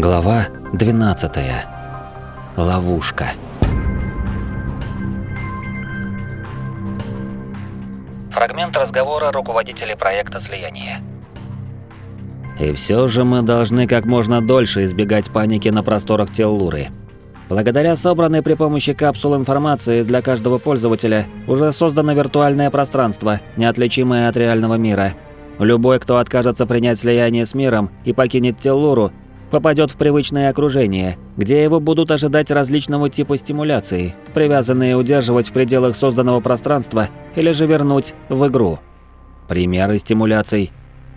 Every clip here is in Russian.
Глава 12. Ловушка. Фрагмент разговора руководителей проекта слияния. И все же мы должны как можно дольше избегать паники на просторах Теллуры. Благодаря собранной при помощи капсул информации для каждого пользователя уже создано виртуальное пространство, неотличимое от реального мира. Любой, кто откажется принять слияние с миром и покинет Теллуру, попадет в привычное окружение, где его будут ожидать различного типа стимуляции, привязанные удерживать в пределах созданного пространства или же вернуть в игру. Примеры стимуляций.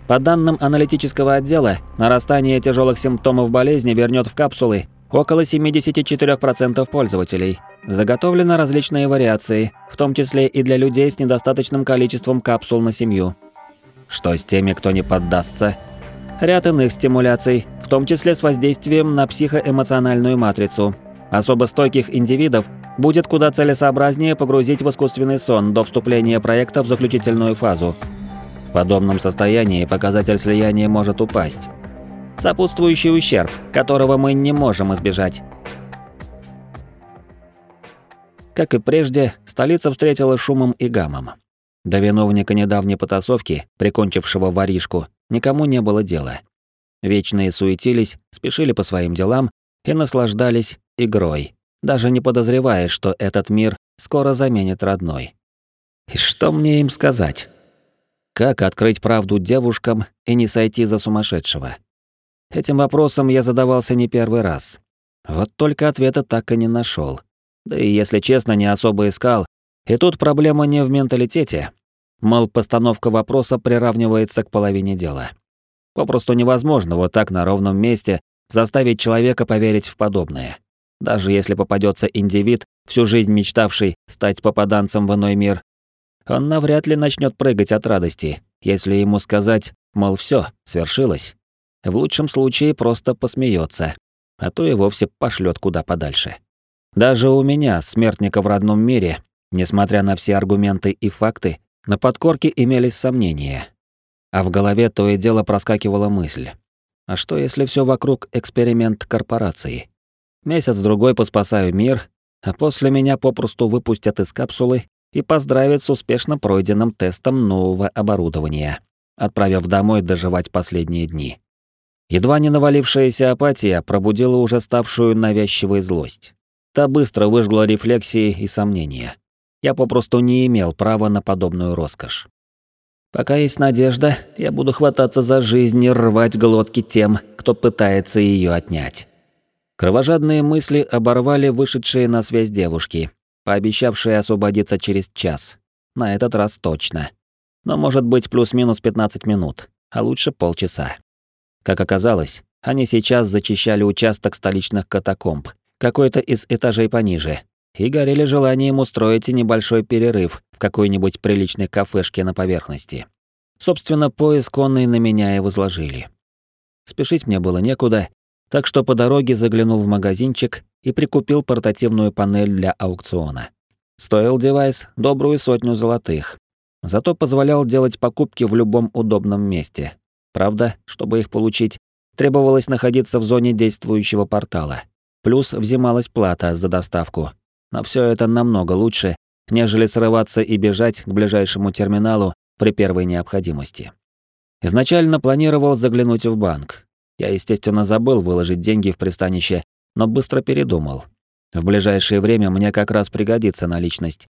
По данным аналитического отдела, нарастание тяжелых симптомов болезни вернет в капсулы около 74% пользователей. Заготовлены различные вариации, в том числе и для людей с недостаточным количеством капсул на семью. Что с теми, кто не поддастся? Ряд иных стимуляций, том числе с воздействием на психоэмоциональную матрицу. Особо стойких индивидов будет куда целесообразнее погрузить в искусственный сон до вступления проекта в заключительную фазу. В подобном состоянии показатель слияния может упасть. Сопутствующий ущерб, которого мы не можем избежать. Как и прежде, столица встретила шумом и гамом. До виновника недавней потасовки, прикончившего воришку, никому не было дела. Вечные суетились, спешили по своим делам и наслаждались игрой, даже не подозревая, что этот мир скоро заменит родной. И что мне им сказать? Как открыть правду девушкам и не сойти за сумасшедшего? Этим вопросом я задавался не первый раз. Вот только ответа так и не нашел. Да и, если честно, не особо искал. И тут проблема не в менталитете. Мол, постановка вопроса приравнивается к половине дела. Попросту невозможно вот так на ровном месте заставить человека поверить в подобное. Даже если попадется индивид, всю жизнь мечтавший стать попаданцем в иной мир, он навряд ли начнет прыгать от радости, если ему сказать, мол, все, свершилось. В лучшем случае просто посмеется, а то и вовсе пошлет куда подальше. Даже у меня, смертника в родном мире, несмотря на все аргументы и факты, на подкорке имелись сомнения, а в голове то и дело проскакивала мысль. А что если все вокруг эксперимент корпорации? Месяц-другой поспасаю мир, а после меня попросту выпустят из капсулы и поздравят с успешно пройденным тестом нового оборудования, отправив домой доживать последние дни. Едва не навалившаяся апатия пробудила уже ставшую навязчивой злость. Та быстро выжгла рефлексии и сомнения. Я попросту не имел права на подобную роскошь. Пока есть надежда, я буду хвататься за жизнь и рвать глотки тем, кто пытается ее отнять. Кровожадные мысли оборвали вышедшие на связь девушки, пообещавшие освободиться через час. На этот раз точно. Но может быть плюс-минус 15 минут, а лучше полчаса. Как оказалось, они сейчас зачищали участок столичных катакомб, какой-то из этажей пониже, и горели желанием устроить небольшой перерыв в какой-нибудь приличной кафешке на поверхности. Собственно, поиск конный на меня и возложили. Спешить мне было некуда, так что по дороге заглянул в магазинчик и прикупил портативную панель для аукциона. Стоил девайс добрую сотню золотых. Зато позволял делать покупки в любом удобном месте. Правда, чтобы их получить, требовалось находиться в зоне действующего портала. Плюс взималась плата за доставку, но все это намного лучше, нежели срываться и бежать к ближайшему терминалу при первой необходимости. Изначально планировал заглянуть в банк. Я, естественно, забыл выложить деньги в пристанище, но быстро передумал. В ближайшее время мне как раз пригодится наличность.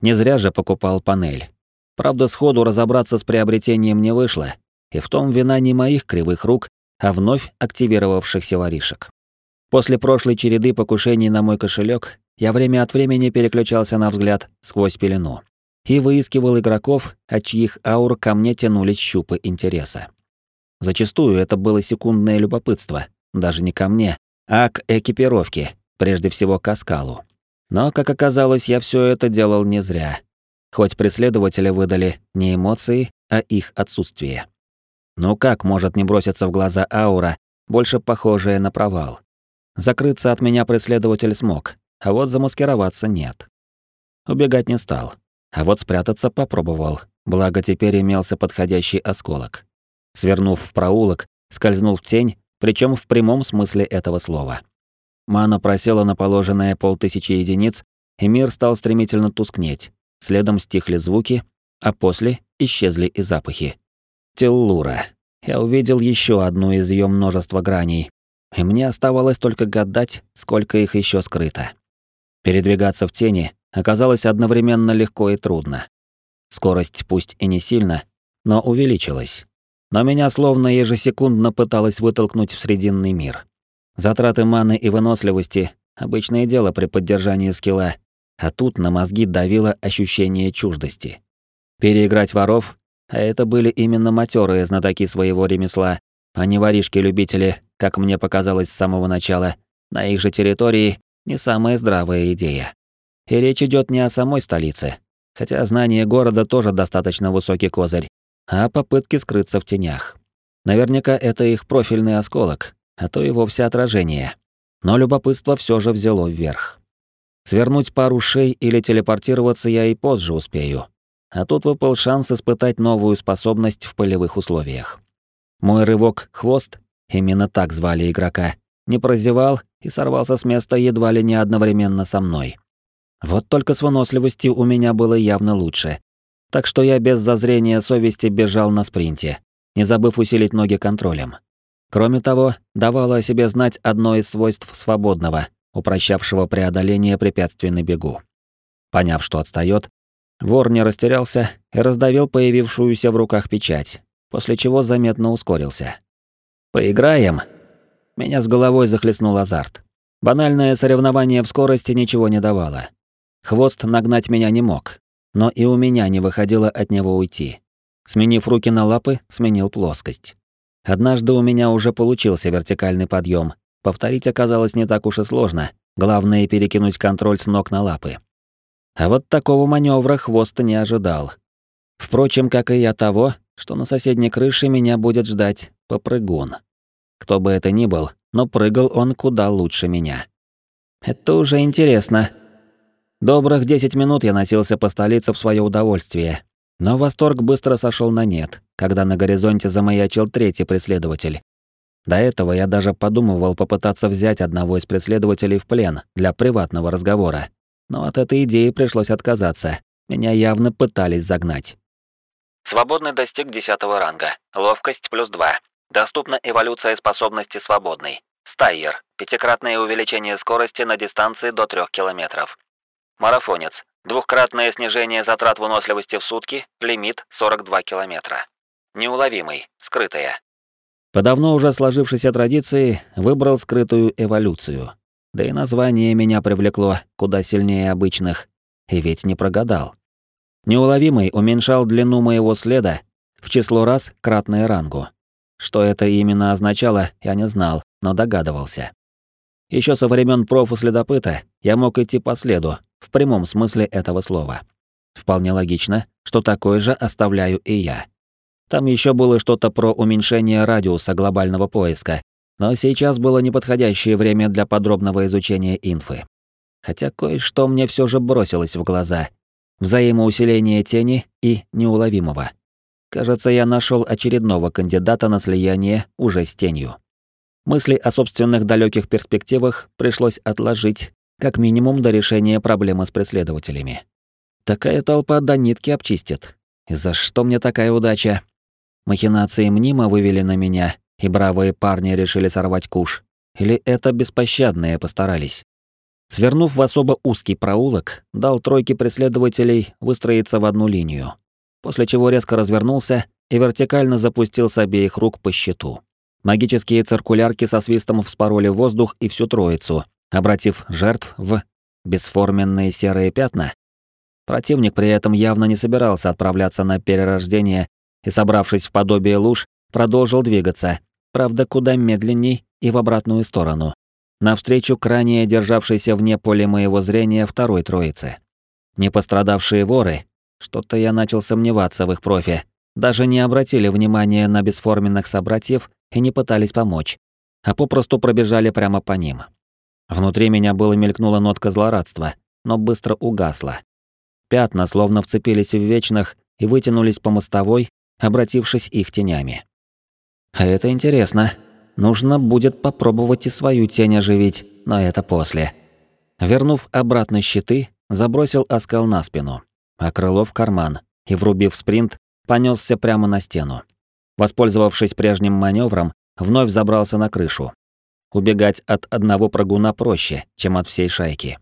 Не зря же покупал панель. Правда, сходу разобраться с приобретением не вышло, и в том вина не моих кривых рук, а вновь активировавшихся воришек. После прошлой череды покушений на мой кошелек я время от времени переключался на взгляд сквозь пелену и выискивал игроков, от чьих аур ко мне тянулись щупы интереса. Зачастую это было секундное любопытство, даже не ко мне, а к экипировке, прежде всего к оскалу. Но, как оказалось, я все это делал не зря. Хоть преследователи выдали не эмоции, а их отсутствие. Ну как может не броситься в глаза аура, больше похожая на провал? Закрыться от меня преследователь смог, а вот замаскироваться нет. Убегать не стал, а вот спрятаться попробовал, благо теперь имелся подходящий осколок. Свернув в проулок, скользнул в тень причем в прямом смысле этого слова. Мана просела на положенное полтысячи единиц, и мир стал стремительно тускнеть. Следом стихли звуки, а после исчезли и запахи. Теллура. Я увидел еще одну из ее множества граней, и мне оставалось только гадать, сколько их еще скрыто. Передвигаться в тени оказалось одновременно легко и трудно. Скорость пусть и не сильно, но увеличилась. Но меня словно ежесекундно пыталось вытолкнуть в срединный мир. Затраты маны и выносливости — обычное дело при поддержании скилла, а тут на мозги давило ощущение чуждости. Переиграть воров, а это были именно матерые знатоки своего ремесла, а не воришки-любители, как мне показалось с самого начала, на их же территории не самая здравая идея. И речь идет не о самой столице, хотя знание города тоже достаточно высокий козырь, а о попытке скрыться в тенях. Наверняка это их профильный осколок, а то и вовсе отражение. Но любопытство все же взяло вверх. Свернуть пару шей или телепортироваться я и позже успею. А тут выпал шанс испытать новую способность в полевых условиях. Мой рывок «Хвост» — именно так звали игрока — не прозевал и сорвался с места едва ли не одновременно со мной. Вот только с выносливостью у меня было явно лучше. Так что я без зазрения совести бежал на спринте, не забыв усилить ноги контролем. Кроме того, давало о себе знать одно из свойств свободного, упрощавшего преодоление препятствий на бегу. Поняв, что отстаёт, вор не растерялся и раздавил появившуюся в руках печать, после чего заметно ускорился. «Поиграем?» Меня с головой захлестнул азарт. Банальное соревнование в скорости ничего не давало. Хвост нагнать меня не мог, но и у меня не выходило от него уйти. Сменив руки на лапы, сменил плоскость. Однажды у меня уже получился вертикальный подъем, Повторить оказалось не так уж и сложно, главное перекинуть контроль с ног на лапы. А вот такого маневра хвост не ожидал. Впрочем, как и я того, что на соседней крыше меня будет ждать попрыгун. Кто бы это ни был, но прыгал он куда лучше меня. Это уже интересно. Добрых 10 минут я носился по столице в свое удовольствие, но восторг быстро сошел на нет, когда на горизонте замаячил третий преследователь. До этого я даже подумывал попытаться взять одного из преследователей в плен для приватного разговора. Но от этой идеи пришлось отказаться. Меня явно пытались загнать. Свободный достиг 10 ранга. Ловкость плюс 2. Доступна эволюция способности свободный. Стайер. Пятикратное увеличение скорости на дистанции до 3 километров. Марафонец. Двухкратное снижение затрат выносливости в сутки. Лимит 42 километра. Неуловимый. Скрытая. По давно уже сложившейся традиции выбрал скрытую эволюцию. Да и название меня привлекло куда сильнее обычных. И ведь не прогадал. Неуловимый уменьшал длину моего следа в число раз кратное рангу. Что это именно означало, я не знал, но догадывался. Еще со времен профу-следопыта я мог идти по следу, в прямом смысле этого слова. Вполне логично, что такое же оставляю и я. Там еще было что-то про уменьшение радиуса глобального поиска, но сейчас было неподходящее время для подробного изучения инфы. Хотя кое-что мне все же бросилось в глаза. Взаимоусиление тени и неуловимого. Кажется, я нашел очередного кандидата на слияние уже с тенью. Мысли о собственных далеких перспективах пришлось отложить, как минимум до решения проблемы с преследователями. Такая толпа до нитки обчистит. И за что мне такая удача? Махинации мнимо вывели на меня, и бравые парни решили сорвать куш. Или это беспощадные постарались. Свернув в особо узкий проулок, дал тройке преследователей выстроиться в одну линию, после чего резко развернулся и вертикально запустил с обеих рук по щиту. Магические циркулярки со свистом вспороли воздух и всю троицу, обратив жертв в бесформенные серые пятна. Противник при этом явно не собирался отправляться на перерождение и, собравшись в подобие луж, продолжил двигаться, правда, куда медленней и в обратную сторону, навстречу к ранее державшейся вне поля моего зрения второй троице. Не пострадавшие воры, что-то я начал сомневаться в их профи, даже не обратили внимания на бесформенных собратьев и не пытались помочь, а попросту пробежали прямо по ним. Внутри меня было мелькнула нотка злорадства, но быстро угасла. Пятна словно вцепились в вечных и вытянулись по мостовой, обратившись их тенями. А это интересно. Нужно будет попробовать и свою тень оживить, но это после. Вернув обратно щиты, забросил оскал на спину, а крыло в карман и, врубив спринт, понесся прямо на стену. Воспользовавшись прежним маневром, вновь забрался на крышу. Убегать от одного прыгуна проще, чем от всей шайки.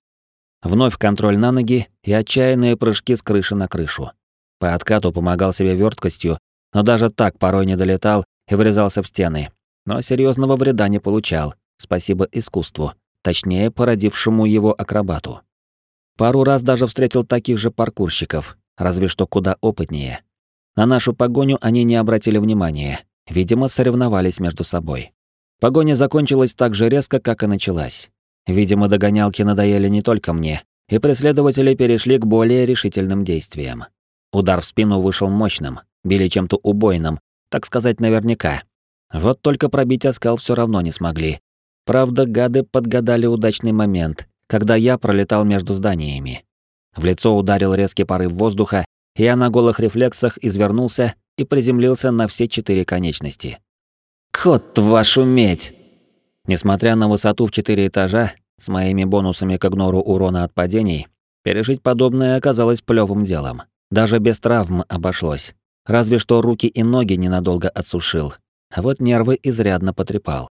Вновь контроль на ноги и отчаянные прыжки с крыши на крышу. По откату помогал себе верткостью, но даже так порой не долетал и врезался в стены. Но серьезного вреда не получал, спасибо искусству, точнее породившему его акробату. Пару раз даже встретил таких же паркурщиков, разве что куда опытнее. На нашу погоню они не обратили внимания, видимо, соревновались между собой. Погоня закончилась так же резко, как и началась. Видимо, догонялки надоели не только мне, и преследователи перешли к более решительным действиям. Удар в спину вышел мощным, били чем-то убойным, так сказать, наверняка. Вот только пробить оскал все равно не смогли. Правда, гады подгадали удачный момент, когда я пролетал между зданиями. В лицо ударил резкий порыв воздуха, я на голых рефлексах извернулся и приземлился на все четыре конечности. «Кот вашу медь!» Несмотря на высоту в четыре этажа, с моими бонусами к игнору урона от падений, пережить подобное оказалось плевым делом. Даже без травм обошлось. Разве что руки и ноги ненадолго отсушил, а вот нервы изрядно потрепал.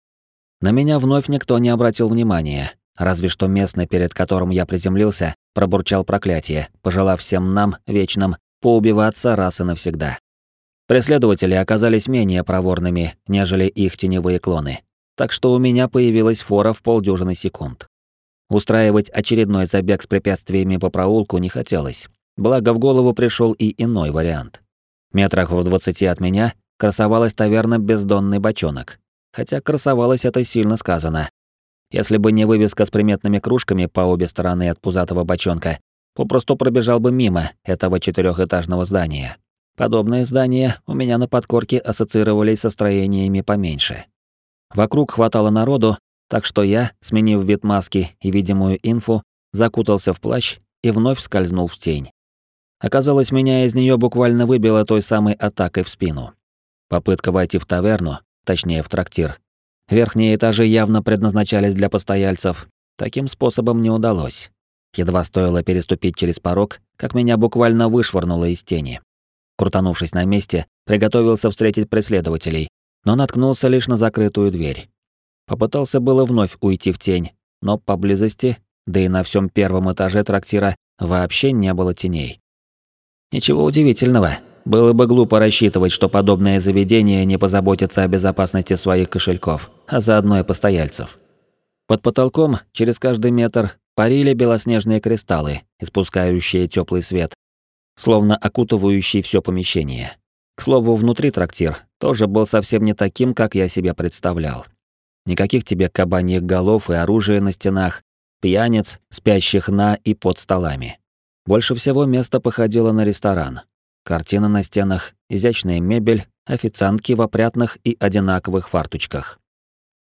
На меня вновь никто не обратил внимания, разве что местный, перед которым я приземлился, пробурчал проклятие, пожелав всем нам, вечным, поубиваться раз и навсегда. Преследователи оказались менее проворными, нежели их теневые клоны, так что у меня появилась фора в полдюжины секунд. Устраивать очередной забег с препятствиями по проулку не хотелось, благо в голову пришел и иной вариант. Метрах в двадцати от меня красовалась таверна «Бездонный бочонок». Хотя красовалась это сильно сказано. Если бы не вывеска с приметными кружками по обе стороны от пузатого бочонка, попросту пробежал бы мимо этого четырехэтажного здания. Подобные здания у меня на подкорке ассоциировались со строениями поменьше. Вокруг хватало народу, так что я, сменив вид маски и видимую инфу, закутался в плащ и вновь скользнул в тень. Оказалось, меня из нее буквально выбило той самой атакой в спину. Попытка войти в таверну, точнее в трактир. Верхние этажи явно предназначались для постояльцев. Таким способом не удалось. Едва стоило переступить через порог, как меня буквально вышвырнуло из тени. Крутанувшись на месте, приготовился встретить преследователей, но наткнулся лишь на закрытую дверь. Попытался было вновь уйти в тень, но поблизости, да и на всем первом этаже трактира, вообще не было теней. Ничего удивительного, было бы глупо рассчитывать, что подобное заведение не позаботится о безопасности своих кошельков, а заодно и постояльцев. Под потолком, через каждый метр, парили белоснежные кристаллы, испускающие теплый свет, словно окутывающий все помещение. К слову, внутри трактир тоже был совсем не таким, как я себе представлял. Никаких тебе кабаньих голов и оружия на стенах, пьяниц, спящих на и под столами. Больше всего место походило на ресторан, Картины на стенах, изящная мебель, официантки в опрятных и одинаковых фарточках.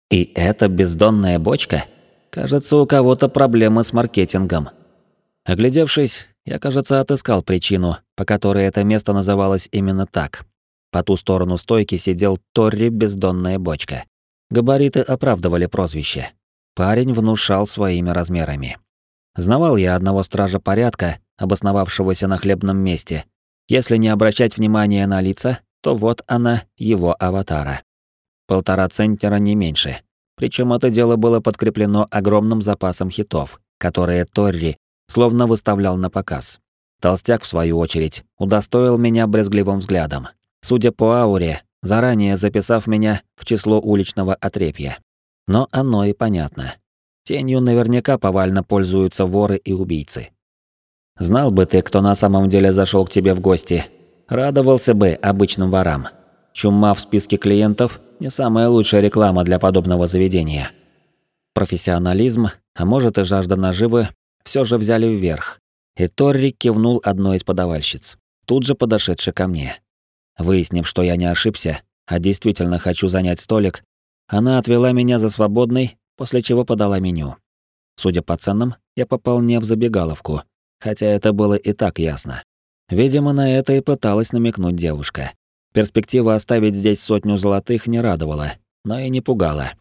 И эта бездонная бочка? Кажется, у кого-то проблемы с маркетингом. Оглядевшись, я, кажется, отыскал причину, по которой это место называлось именно так. По ту сторону стойки сидел Торри Бездонная бочка. Габариты оправдывали прозвище. Парень внушал своими размерами. Знавал я одного стража порядка, обосновавшегося на хлебном месте, если не обращать внимания на лица, то вот она, его аватара. Полтора центнера не меньше. Причем это дело было подкреплено огромным запасом хитов, которые Торри словно выставлял на показ. Толстяк, в свою очередь, удостоил меня брезгливым взглядом. Судя по ауре, заранее записав меня в число уличного отрепья. Но оно и понятно. Тенью наверняка повально пользуются воры и убийцы. Знал бы ты, кто на самом деле зашел к тебе в гости. Радовался бы обычным ворам. Чума в списке клиентов – не самая лучшая реклама для подобного заведения. Профессионализм, а может и жажда наживы, все же взяли вверх. И Торри кивнул одной из подавальщиц, тут же подошедшей ко мне. Выяснив, что я не ошибся, а действительно хочу занять столик, она отвела меня за свободный, после чего подала меню. Судя по ценам, я попал не в забегаловку, хотя это было и так ясно. Видимо, на это и пыталась намекнуть девушка. Перспектива оставить здесь сотню золотых не радовала, но и не пугало.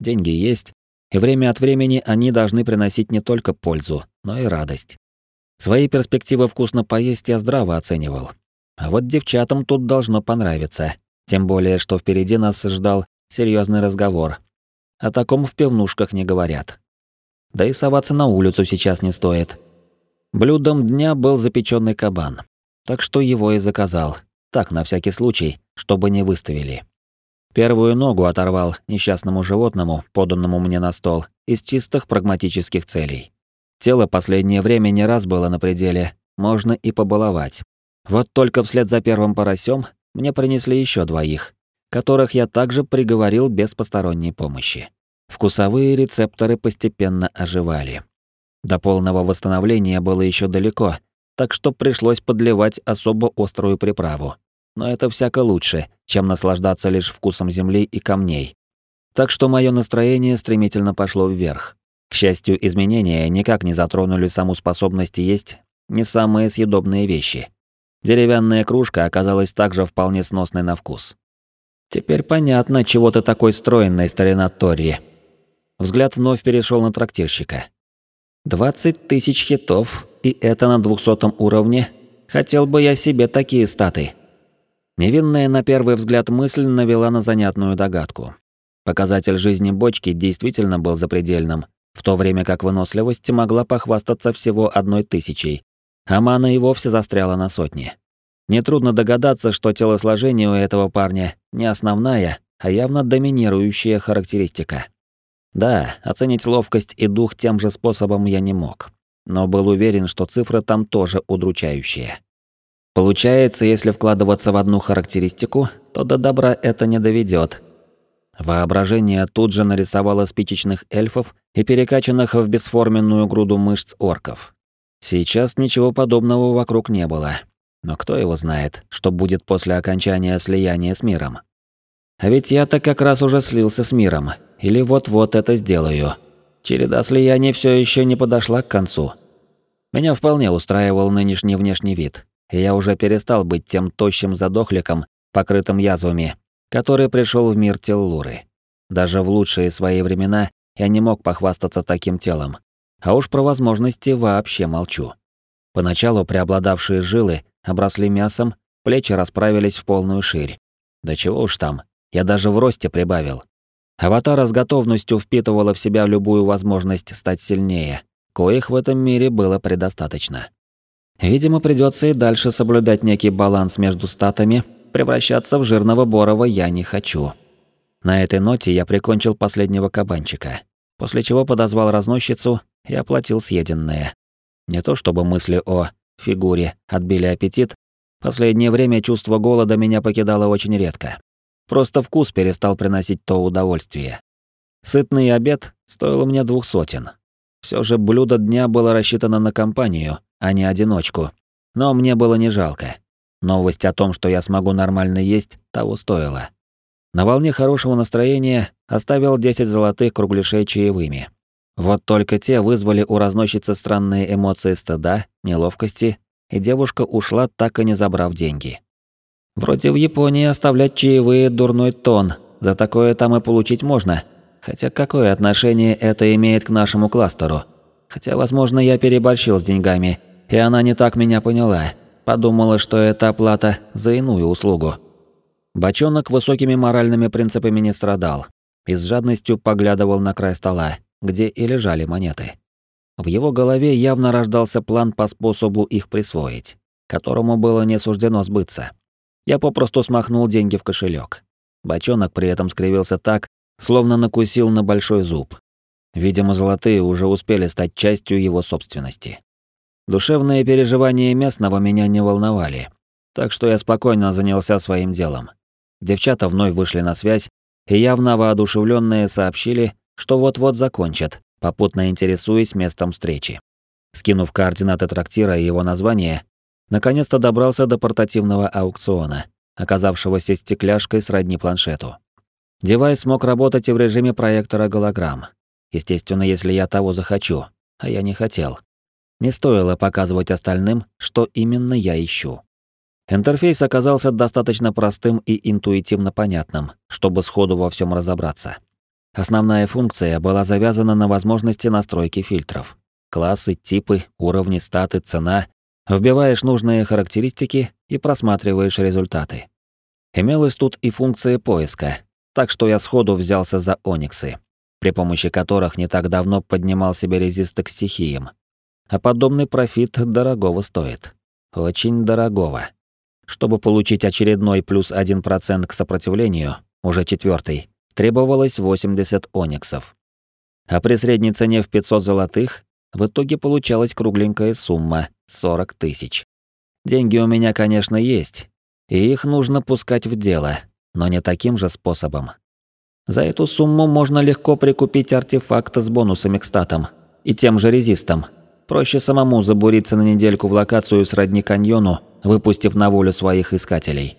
Деньги есть, и время от времени они должны приносить не только пользу, но и радость. Свои перспективы вкусно поесть я здраво оценивал. А вот девчатам тут должно понравиться, тем более, что впереди нас ждал серьезный разговор. О таком в пивнушках не говорят. Да и соваться на улицу сейчас не стоит. Блюдом дня был запеченный кабан, так что его и заказал, так на всякий случай, чтобы не выставили. Первую ногу оторвал несчастному животному, поданному мне на стол, из чистых прагматических целей. Тело последнее время не раз было на пределе, можно и побаловать. Вот только вслед за первым поросем мне принесли еще двоих, которых я также приговорил без посторонней помощи. Вкусовые рецепторы постепенно оживали. До полного восстановления было еще далеко, так что пришлось подливать особо острую приправу. Но это всяко лучше, чем наслаждаться лишь вкусом земли и камней. Так что мое настроение стремительно пошло вверх. К счастью, изменения никак не затронули саму способность есть не самые съедобные вещи. Деревянная кружка оказалась также вполне сносной на вкус. Теперь понятно, чего ты такой стройный, старина Торри. Взгляд вновь перешел на трактирщика. «Двадцать тысяч хитов, и это на двухсотом уровне. Хотел бы я себе такие статы». Невинная на первый взгляд мысль навела на занятную догадку. Показатель жизни бочки действительно был запредельным, в то время как выносливость могла похвастаться всего одной тысячей, а мана и вовсе застряла на сотне. Нетрудно догадаться, что телосложение у этого парня не основная, а явно доминирующая характеристика. Да, оценить ловкость и дух тем же способом я не мог, но был уверен, что цифры там тоже удручающие. Получается, если вкладываться в одну характеристику, то до добра это не доведет. Воображение тут же нарисовало спичечных эльфов и перекачанных в бесформенную груду мышц орков. Сейчас ничего подобного вокруг не было. Но кто его знает, что будет после окончания слияния с миром? А ведь я-то как раз уже слился с миром, или вот-вот это сделаю. Череда слияний все еще не подошла к концу. Меня вполне устраивал нынешний внешний вид, и я уже перестал быть тем тощим задохликом, покрытым язвами, который пришел в мир Теллуры. Даже в лучшие свои времена я не мог похвастаться таким телом. А уж про возможности вообще молчу. Поначалу преобладавшие жилы обросли мясом, плечи расправились в полную ширь. Да чего уж там, я даже в росте прибавил. Аватара с готовностью впитывала в себя любую возможность стать сильнее, коих в этом мире было предостаточно. Видимо, придется и дальше соблюдать некий баланс между статами, превращаться в жирного Борова я не хочу. На этой ноте я прикончил последнего кабанчика, после чего подозвал разносчицу и оплатил съеденное. Не то чтобы мысли о фигуре отбили аппетит, последнее время чувство голода меня покидало очень редко. Просто вкус перестал приносить то удовольствие. Сытный обед стоил мне двух сотен. Все же блюдо дня было рассчитано на компанию, а не одиночку. Но мне было не жалко. Новость о том, что я смогу нормально есть, того стоила. На волне хорошего настроения оставил 10 золотых кругляшей чаевыми. Вот только те вызвали у разносчицы странные эмоции стыда, неловкости, и девушка ушла, так и не забрав деньги. Вроде в Японии оставлять чаевые дурной тон, за такое там и получить можно. Хотя какое отношение это имеет к нашему кластеру? Хотя, возможно, я переборщил с деньгами, и она не так меня поняла. Подумала, что это оплата за иную услугу. Бочонок высокими моральными принципами не страдал и с жадностью поглядывал на край стола, где и лежали монеты. В его голове явно рождался план по способу их присвоить, которому было не суждено сбыться. Я попросту смахнул деньги в кошелек. Бочонок при этом скривился так, словно накусил на большой зуб. Видимо, золотые уже успели стать частью его собственности. Душевные переживания местного меня не волновали, так что я спокойно занялся своим делом. Девчата вновь вышли на связь и явно воодушевленные сообщили, что вот-вот закончат, попутно интересуясь местом встречи. Скинув координаты трактира и его название, наконец-то добрался до портативного аукциона, оказавшегося стекляшкой сродни планшету. Девайс мог работать и в режиме проектора голограмм. Естественно, если я того захочу, а я не хотел. Не стоило показывать остальным, что именно я ищу. Интерфейс оказался достаточно простым и интуитивно понятным, чтобы сходу во всем разобраться. Основная функция была завязана на возможности настройки фильтров. Классы, типы, уровни, статы, цена. Вбиваешь нужные характеристики и просматриваешь результаты. Имелась тут и функция поиска, так что я сходу взялся за ониксы, при помощи которых не так давно поднимал себе резисты к стихиям. А подобный профит дорогого стоит. Очень дорогого. Чтобы получить очередной плюс 1% к сопротивлению, уже четвертый, требовалось 80 ониксов. А при средней цене в 500 золотых в итоге получалась кругленькая сумма — 40 тысяч. Деньги у меня, конечно, есть, и их нужно пускать в дело, но не таким же способом. За эту сумму можно легко прикупить артефакты с бонусами к статам и тем же резистом. Проще самому забуриться на недельку в локацию сродни каньону выпустив на волю своих искателей.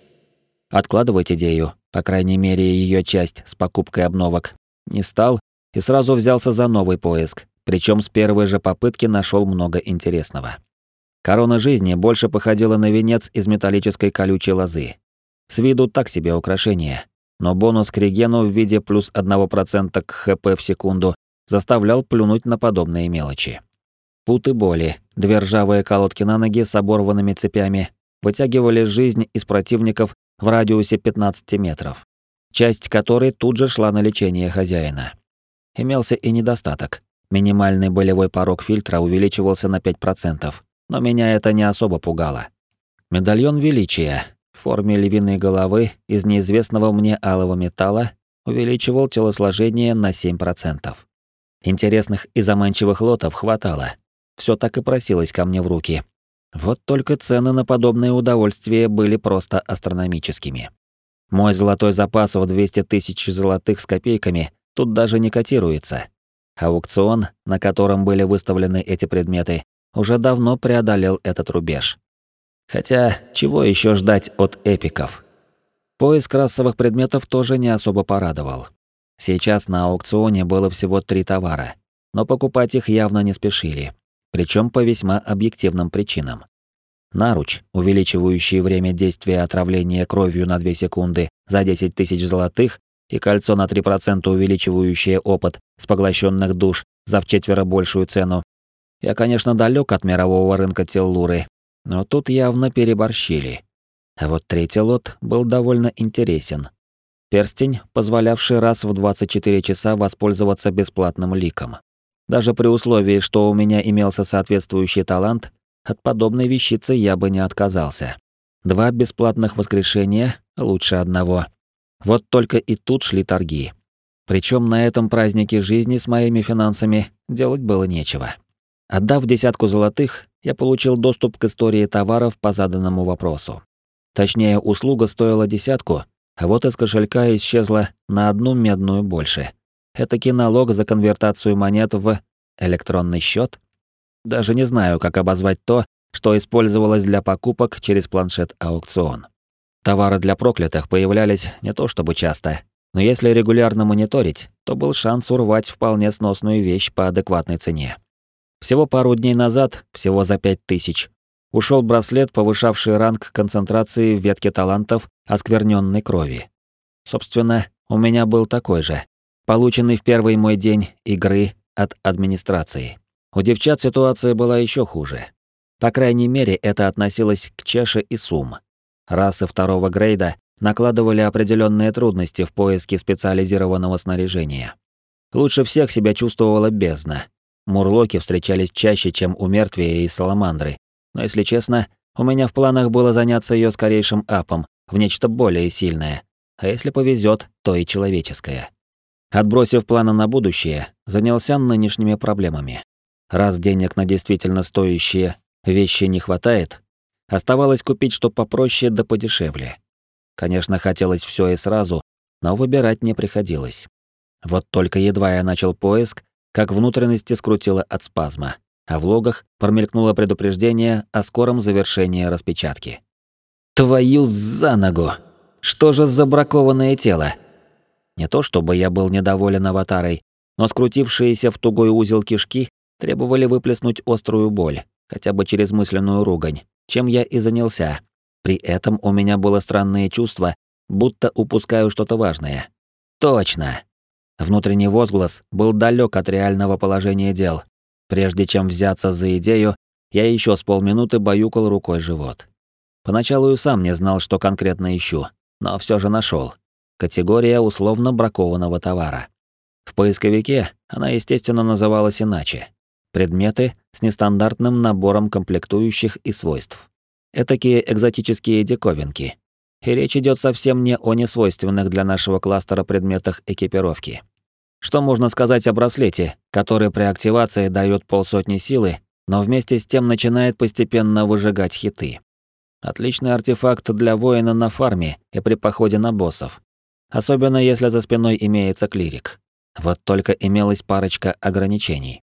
Откладывать идею, по крайней мере ее часть с покупкой обновок, не стал и сразу взялся за новый поиск, причем с первой же попытки нашел много интересного. Корона жизни больше походила на венец из металлической колючей лозы. С виду так себе украшение, но бонус к регену в виде плюс 1% к ХП в секунду заставлял плюнуть на подобные мелочи. Путы боли, две ржавые колодки на ноги с оборванными цепями вытягивали жизнь из противников в радиусе 15 метров, часть которой тут же шла на лечение хозяина. Имелся и недостаток. Минимальный болевой порог фильтра увеличивался на 5%, но меня это не особо пугало. Медальон величия в форме львиной головы из неизвестного мне алого металла увеличивал телосложение на 7%. Интересных и заманчивых лотов хватало, все так и просилось ко мне в руки. Вот только цены на подобное удовольствие были просто астрономическими. Мой золотой запас в 200 тысяч золотых с копейками тут даже не котируется. Аукцион, на котором были выставлены эти предметы, уже давно преодолел этот рубеж. Хотя, чего еще ждать от эпиков? Поиск расовых предметов тоже не особо порадовал. Сейчас на аукционе было всего три товара, но покупать их явно не спешили причем по весьма объективным причинам. Наруч, увеличивающий время действия отравления кровью на 2 секунды за 10 тысяч золотых, и кольцо на 3% увеличивающее опыт с поглощенных душ за вчетверо большую цену. Я, конечно, далек от мирового рынка теллуры, но тут явно переборщили. А вот третий лот был довольно интересен. Перстень, позволявший раз в 24 часа воспользоваться бесплатным ликом. Даже при условии, что у меня имелся соответствующий талант, от подобной вещицы я бы не отказался. Два бесплатных воскрешения лучше одного. Вот только и тут шли торги. Причем на этом празднике жизни с моими финансами делать было нечего. Отдав десятку золотых, я получил доступ к истории товаров по заданному вопросу. Точнее, услуга стоила десятку, а вот из кошелька исчезла на одну медную больше. Этакий налог за конвертацию монет в электронный счет. Даже не знаю, как обозвать то, что использовалось для покупок через планшет-аукцион. Товары для проклятых появлялись не то чтобы часто, но если регулярно мониторить, то был шанс урвать вполне сносную вещь по адекватной цене. Всего пару дней назад, всего за пять тысяч, ушел браслет, повышавший ранг концентрации в ветке талантов оскверненной крови. Собственно, у меня был такой же, полученный в первый мой день игры от администрации. У девчат ситуация была еще хуже. По крайней мере, это относилось к Чеше и Сум. Расы второго грейда накладывали определенные трудности в поиске специализированного снаряжения. Лучше всех себя чувствовала бездна. Мурлоки встречались чаще, чем у мертвия и саламандры. Но если честно, у меня в планах было заняться ее скорейшим апом в нечто более сильное. А если повезет, то и человеческое. Отбросив планы на будущее, занялся нынешними проблемами. Раз денег на действительно стоящие вещи не хватает, оставалось купить что попроще да подешевле. Конечно, хотелось все и сразу, но выбирать не приходилось. Вот только едва я начал поиск, как внутренности скрутило от спазма, а в логах промелькнуло предупреждение о скором завершении распечатки. «Твою за ногу! Что же за бракованное тело?» Не то чтобы я был недоволен аватарой, но скрутившиеся в тугой узел кишки требовали выплеснуть острую боль, хотя бы через мысленную ругань, чем я и занялся. При этом у меня было странное чувство, будто упускаю что-то важное. Точно. Внутренний возглас был далек от реального положения дел. Прежде чем взяться за идею, я еще с полминуты баюкал рукой живот. Поначалу и сам не знал, что конкретно ищу, но все же нашел. Категория условно бракованного товара. В поисковике она, естественно, называлась иначе. Предметы с нестандартным набором комплектующих и свойств. Этакие экзотические диковинки. И речь идет совсем не о несвойственных для нашего кластера предметах экипировки. Что можно сказать о браслете, который при активации дает полсотни силы, но вместе с тем начинает постепенно выжигать хиты? Отличный артефакт для воина на фарме и при походе на боссов. Особенно если за спиной имеется клирик. Вот только имелась парочка ограничений.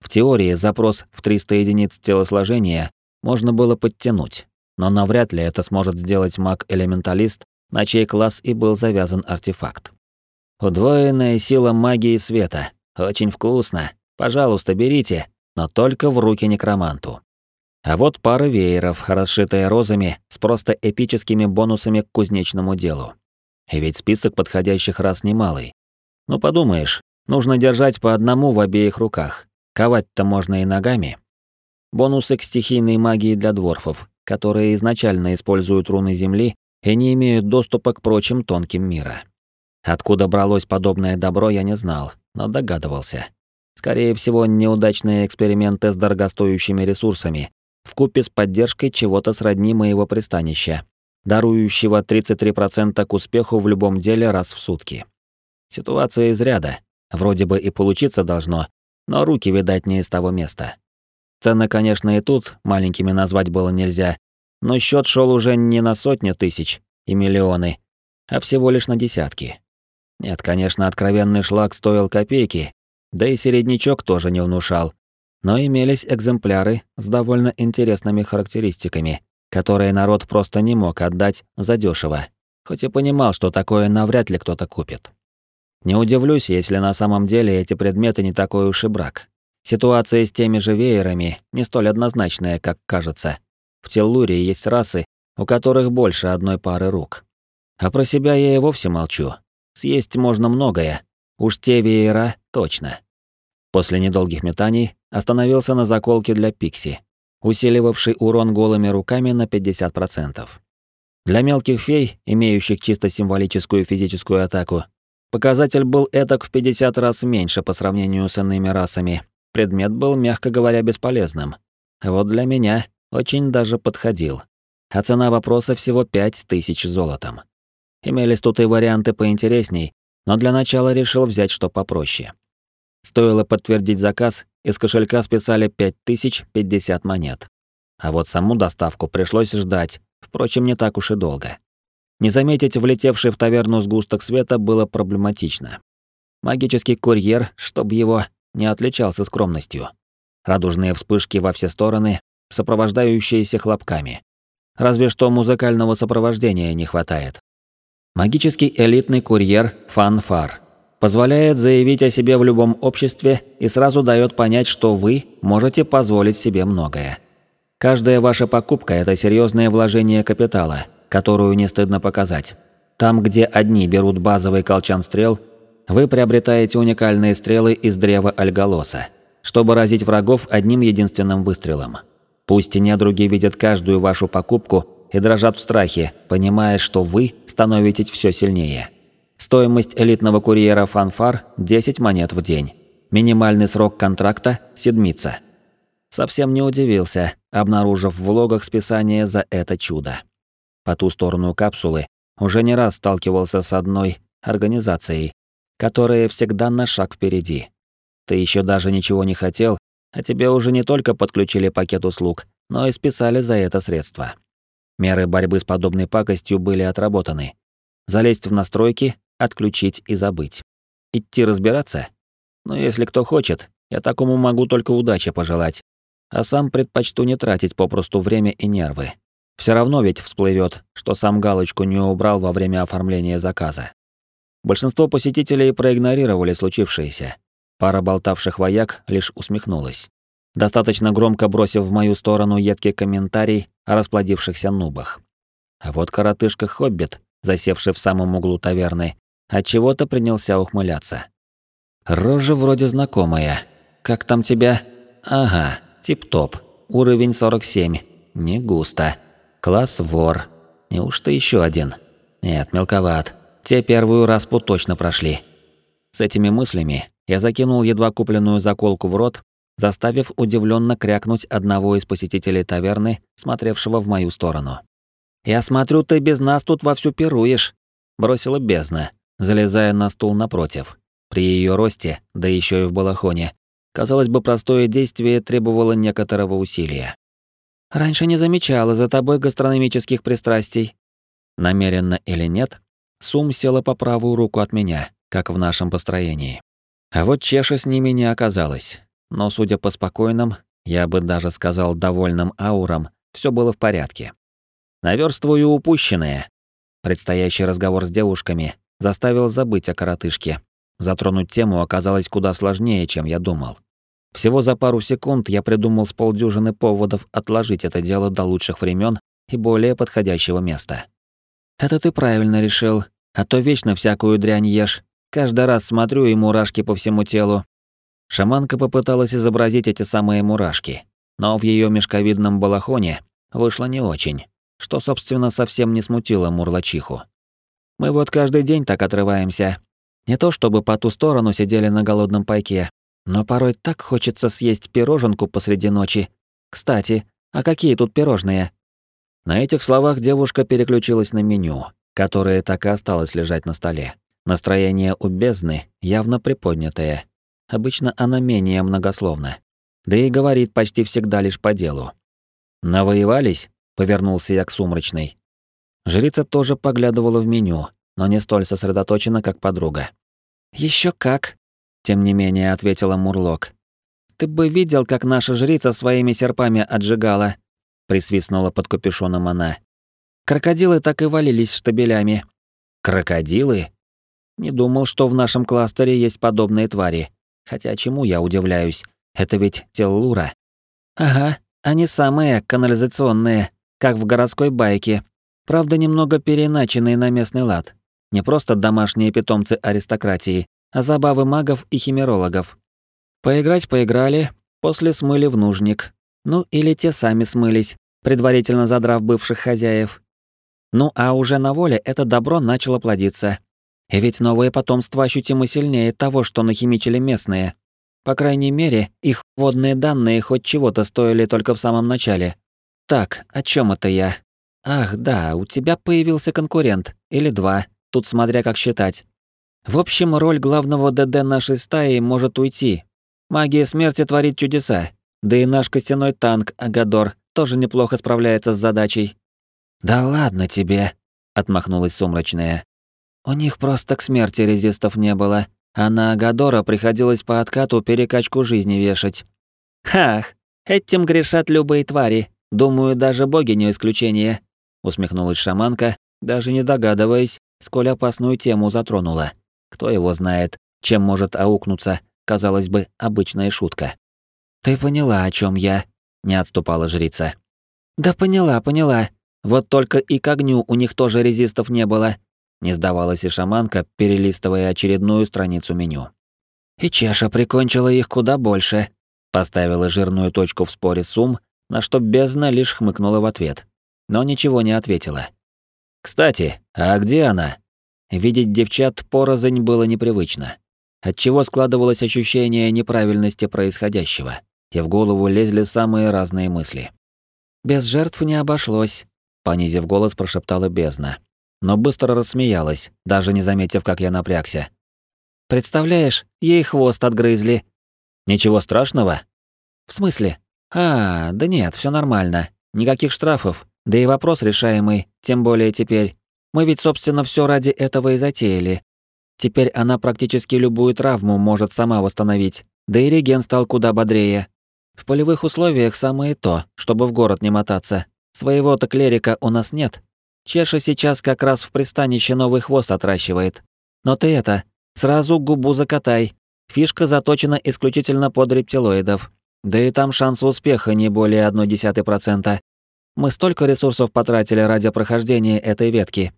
В теории запрос в 300 единиц телосложения можно было подтянуть, но навряд ли это сможет сделать маг-элементалист, на чей класс и был завязан артефакт. Удвоенная сила магии света. Очень вкусно. Пожалуйста, берите, но только в руки некроманту. А вот пара вееров, расшитая розами, с просто эпическими бонусами к кузнечному делу. И ведь список подходящих раз немалый. Ну подумаешь, нужно держать по одному в обеих руках. Ковать-то можно и ногами. Бонусы к стихийной магии для дворфов, которые изначально используют руны земли и не имеют доступа к прочим тонким мира. Откуда бралось подобное добро, я не знал, но догадывался. Скорее всего, неудачные эксперименты с дорогостоящими ресурсами, вкупе с поддержкой чего-то сродни моего пристанища, дарующего 33% к успеху в любом деле раз в сутки. Ситуация из ряда. Вроде бы и получиться должно, но руки, видать, не из того места. Цены, конечно, и тут маленькими назвать было нельзя, но счет шел уже не на сотни тысяч и миллионы, а всего лишь на десятки. Нет, конечно, откровенный шлак стоил копейки, да и середнячок тоже не внушал, но имелись экземпляры с довольно интересными характеристиками, которые народ просто не мог отдать задешево, хоть и понимал, что такое навряд ли кто-то купит. Не удивлюсь, если на самом деле эти предметы не такой уж и брак. Ситуация с теми же веерами не столь однозначная, как кажется. В Теллурии есть расы, у которых больше одной пары рук. А про себя я и вовсе молчу. Съесть можно многое. Уж те веера точно. После недолгих метаний остановился на заколке для пикси, усиливавший урон голыми руками на 50%. Для мелких фей, имеющих чисто символическую физическую атаку, показатель был этак в 50 раз меньше по сравнению с иными расами. Предмет был, мягко говоря, бесполезным. Вот для меня очень даже подходил. А цена вопроса всего 5000 золотом. Имелись тут и варианты поинтересней, но для начала решил взять что попроще. Стоило подтвердить заказ, из кошелька списали 5050 монет. А вот саму доставку пришлось ждать, впрочем, не так уж и долго. Не заметить влетевший в таверну сгусток света было проблематично. Магический курьер, чтоб его, не отличался скромностью. Радужные вспышки во все стороны, сопровождающиеся хлопками. Разве что музыкального сопровождения не хватает. Магический элитный курьер Фанфар позволяет заявить о себе в любом обществе и сразу дает понять, что вы можете позволить себе многое. Каждая ваша покупка – это серьезное вложение капитала, которую не стыдно показать. Там, где одни берут базовый колчан стрел, вы приобретаете уникальные стрелы из древа Альголоса, чтобы разить врагов одним единственным выстрелом. Пусть и недруги видят каждую вашу покупку и дрожат в страхе, понимая, что вы становитесь все сильнее. Стоимость элитного курьера «Фанфар» – 10 монет в день. Минимальный срок контракта – седмица. Совсем не удивился, обнаружив в логах списание за это чудо. По ту сторону капсулы уже не раз сталкивался с одной организацией, которая всегда на шаг впереди. Ты еще даже ничего не хотел, а тебе уже не только подключили пакет услуг, но и списали за это средства. Меры борьбы с подобной пакостью были отработаны. Залезть в настройки, отключить и забыть. Идти разбираться? Но если кто хочет, я такому могу только удачи пожелать. А сам предпочту не тратить попросту время и нервы. Все равно ведь всплывет, что сам галочку не убрал во время оформления заказа. Большинство посетителей проигнорировали случившееся. Пара болтавших вояк лишь усмехнулась. Достаточно громко бросив в мою сторону едкий комментарий о расплодившихся нубах. А вот коротышка-хоббит, засевший в самом углу таверны, от чего то принялся ухмыляться. Рожа вроде знакомая. Как там тебя? Ага, тип-топ. Уровень 47. Не густо. Класс вор. Неужто еще один? Нет, мелковат. Те первую распу точно прошли. С этими мыслями я закинул едва купленную заколку в рот, заставив удивленно крякнуть одного из посетителей таверны, смотревшего в мою сторону. «Я смотрю, ты без нас тут вовсю пируешь», — бросила бездна, залезая на стул напротив. При ее росте, да еще и в балахоне, казалось бы, простое действие требовало некоторого усилия. «Раньше не замечала за тобой гастрономических пристрастий». Намеренно или нет, Сум села по правую руку от меня, как в нашем построении. А вот Чеша с ними не оказалось. Но, судя по спокойным, я бы даже сказал довольным аурам, все было в порядке. Наверстываю упущенное. Предстоящий разговор с девушками заставил забыть о коротышке. Затронуть тему оказалось куда сложнее, чем я думал. Всего за пару секунд я придумал с полдюжины поводов отложить это дело до лучших времен и более подходящего места. «Это ты правильно решил, а то вечно всякую дрянь ешь. Каждый раз смотрю и мурашки по всему телу». Шаманка попыталась изобразить эти самые мурашки, но в ее мешковидном балахоне вышло не очень, что, собственно, совсем не смутило мурлачиху. «Мы вот каждый день так отрываемся. Не то чтобы по ту сторону сидели на голодном пайке, но порой так хочется съесть пироженку посреди ночи. Кстати, а какие тут пирожные?» На этих словах девушка переключилась на меню, которое так и осталось лежать на столе. Настроение у бездны явно приподнятое. Обычно она менее многословна. Да и говорит почти всегда лишь по делу. «Навоевались?» — повернулся я к сумрачной. Жрица тоже поглядывала в меню, но не столь сосредоточена, как подруга. Еще как», — тем не менее ответила Мурлок. «Ты бы видел, как наша жрица своими серпами отжигала присвистнула под капюшоном она. Крокодилы так и валились штабелями. Крокодилы? Не думал, что в нашем кластере есть подобные твари. Хотя чему я удивляюсь? Это ведь теллура. Ага, они самые канализационные, как в городской байке. Правда, немного переначенные на местный лад. Не просто домашние питомцы аристократии, а забавы магов и химерологов. Поиграть поиграли, после смыли в нужник, ну или те сами смылись, предварительно задрав бывших хозяев. Ну а уже на воле это добро начало плодиться. И ведь новое потомство ощутимо сильнее того, что нахимичили местные. По крайней мере, их водные данные хоть чего-то стоили только в самом начале. Так, о чем это я? Ах, да, у тебя появился конкурент. Или два, тут смотря как считать. В общем, роль главного ДД нашей стаи может уйти. Магия смерти творит чудеса, да и наш костяной танк Агадор тоже неплохо справляется с задачей. Да ладно тебе, отмахнулась сумрачная. У них просто к смерти резистов не было, а на Агадора приходилось по откату перекачку жизни вешать. Хах, этим грешат любые твари. Думаю, даже боги не исключение, усмехнулась шаманка, даже не догадываясь, сколь опасную тему затронула. Кто его знает, чем может аукнуться, казалось бы, обычная шутка. «Ты поняла, о чем я?» — не отступала жрица. «Да поняла, поняла. Вот только и к огню у них тоже резистов не было», — не сдавалась и шаманка, перелистывая очередную страницу меню. «И чаша прикончила их куда больше», — поставила жирную точку в споре Сум, на что бездна лишь хмыкнула в ответ, но ничего не ответила. «Кстати, а где она?» Видеть девчат порознь было непривычно, отчего складывалось ощущение неправильности происходящего и в голову лезли самые разные мысли. «Без жертв не обошлось», — понизив голос, прошептала бездна. Но быстро рассмеялась, даже не заметив, как я напрягся. «Представляешь, ей хвост отгрызли». «Ничего страшного?» «В смысле?» «А, да нет, все нормально. Никаких штрафов. Да и вопрос решаемый, тем более теперь. Мы ведь, собственно, все ради этого и затеяли. Теперь она практически любую травму может сама восстановить. Да и реген стал куда бодрее. В полевых условиях самое то, чтобы в город не мотаться. Своего-то клерика у нас нет. Чеша сейчас как раз в пристанище новый хвост отращивает. Но ты это, сразу губу закатай. Фишка заточена исключительно под рептилоидов. Да и там шанс успеха не более 0,1%. Мы столько ресурсов потратили ради прохождения этой ветки.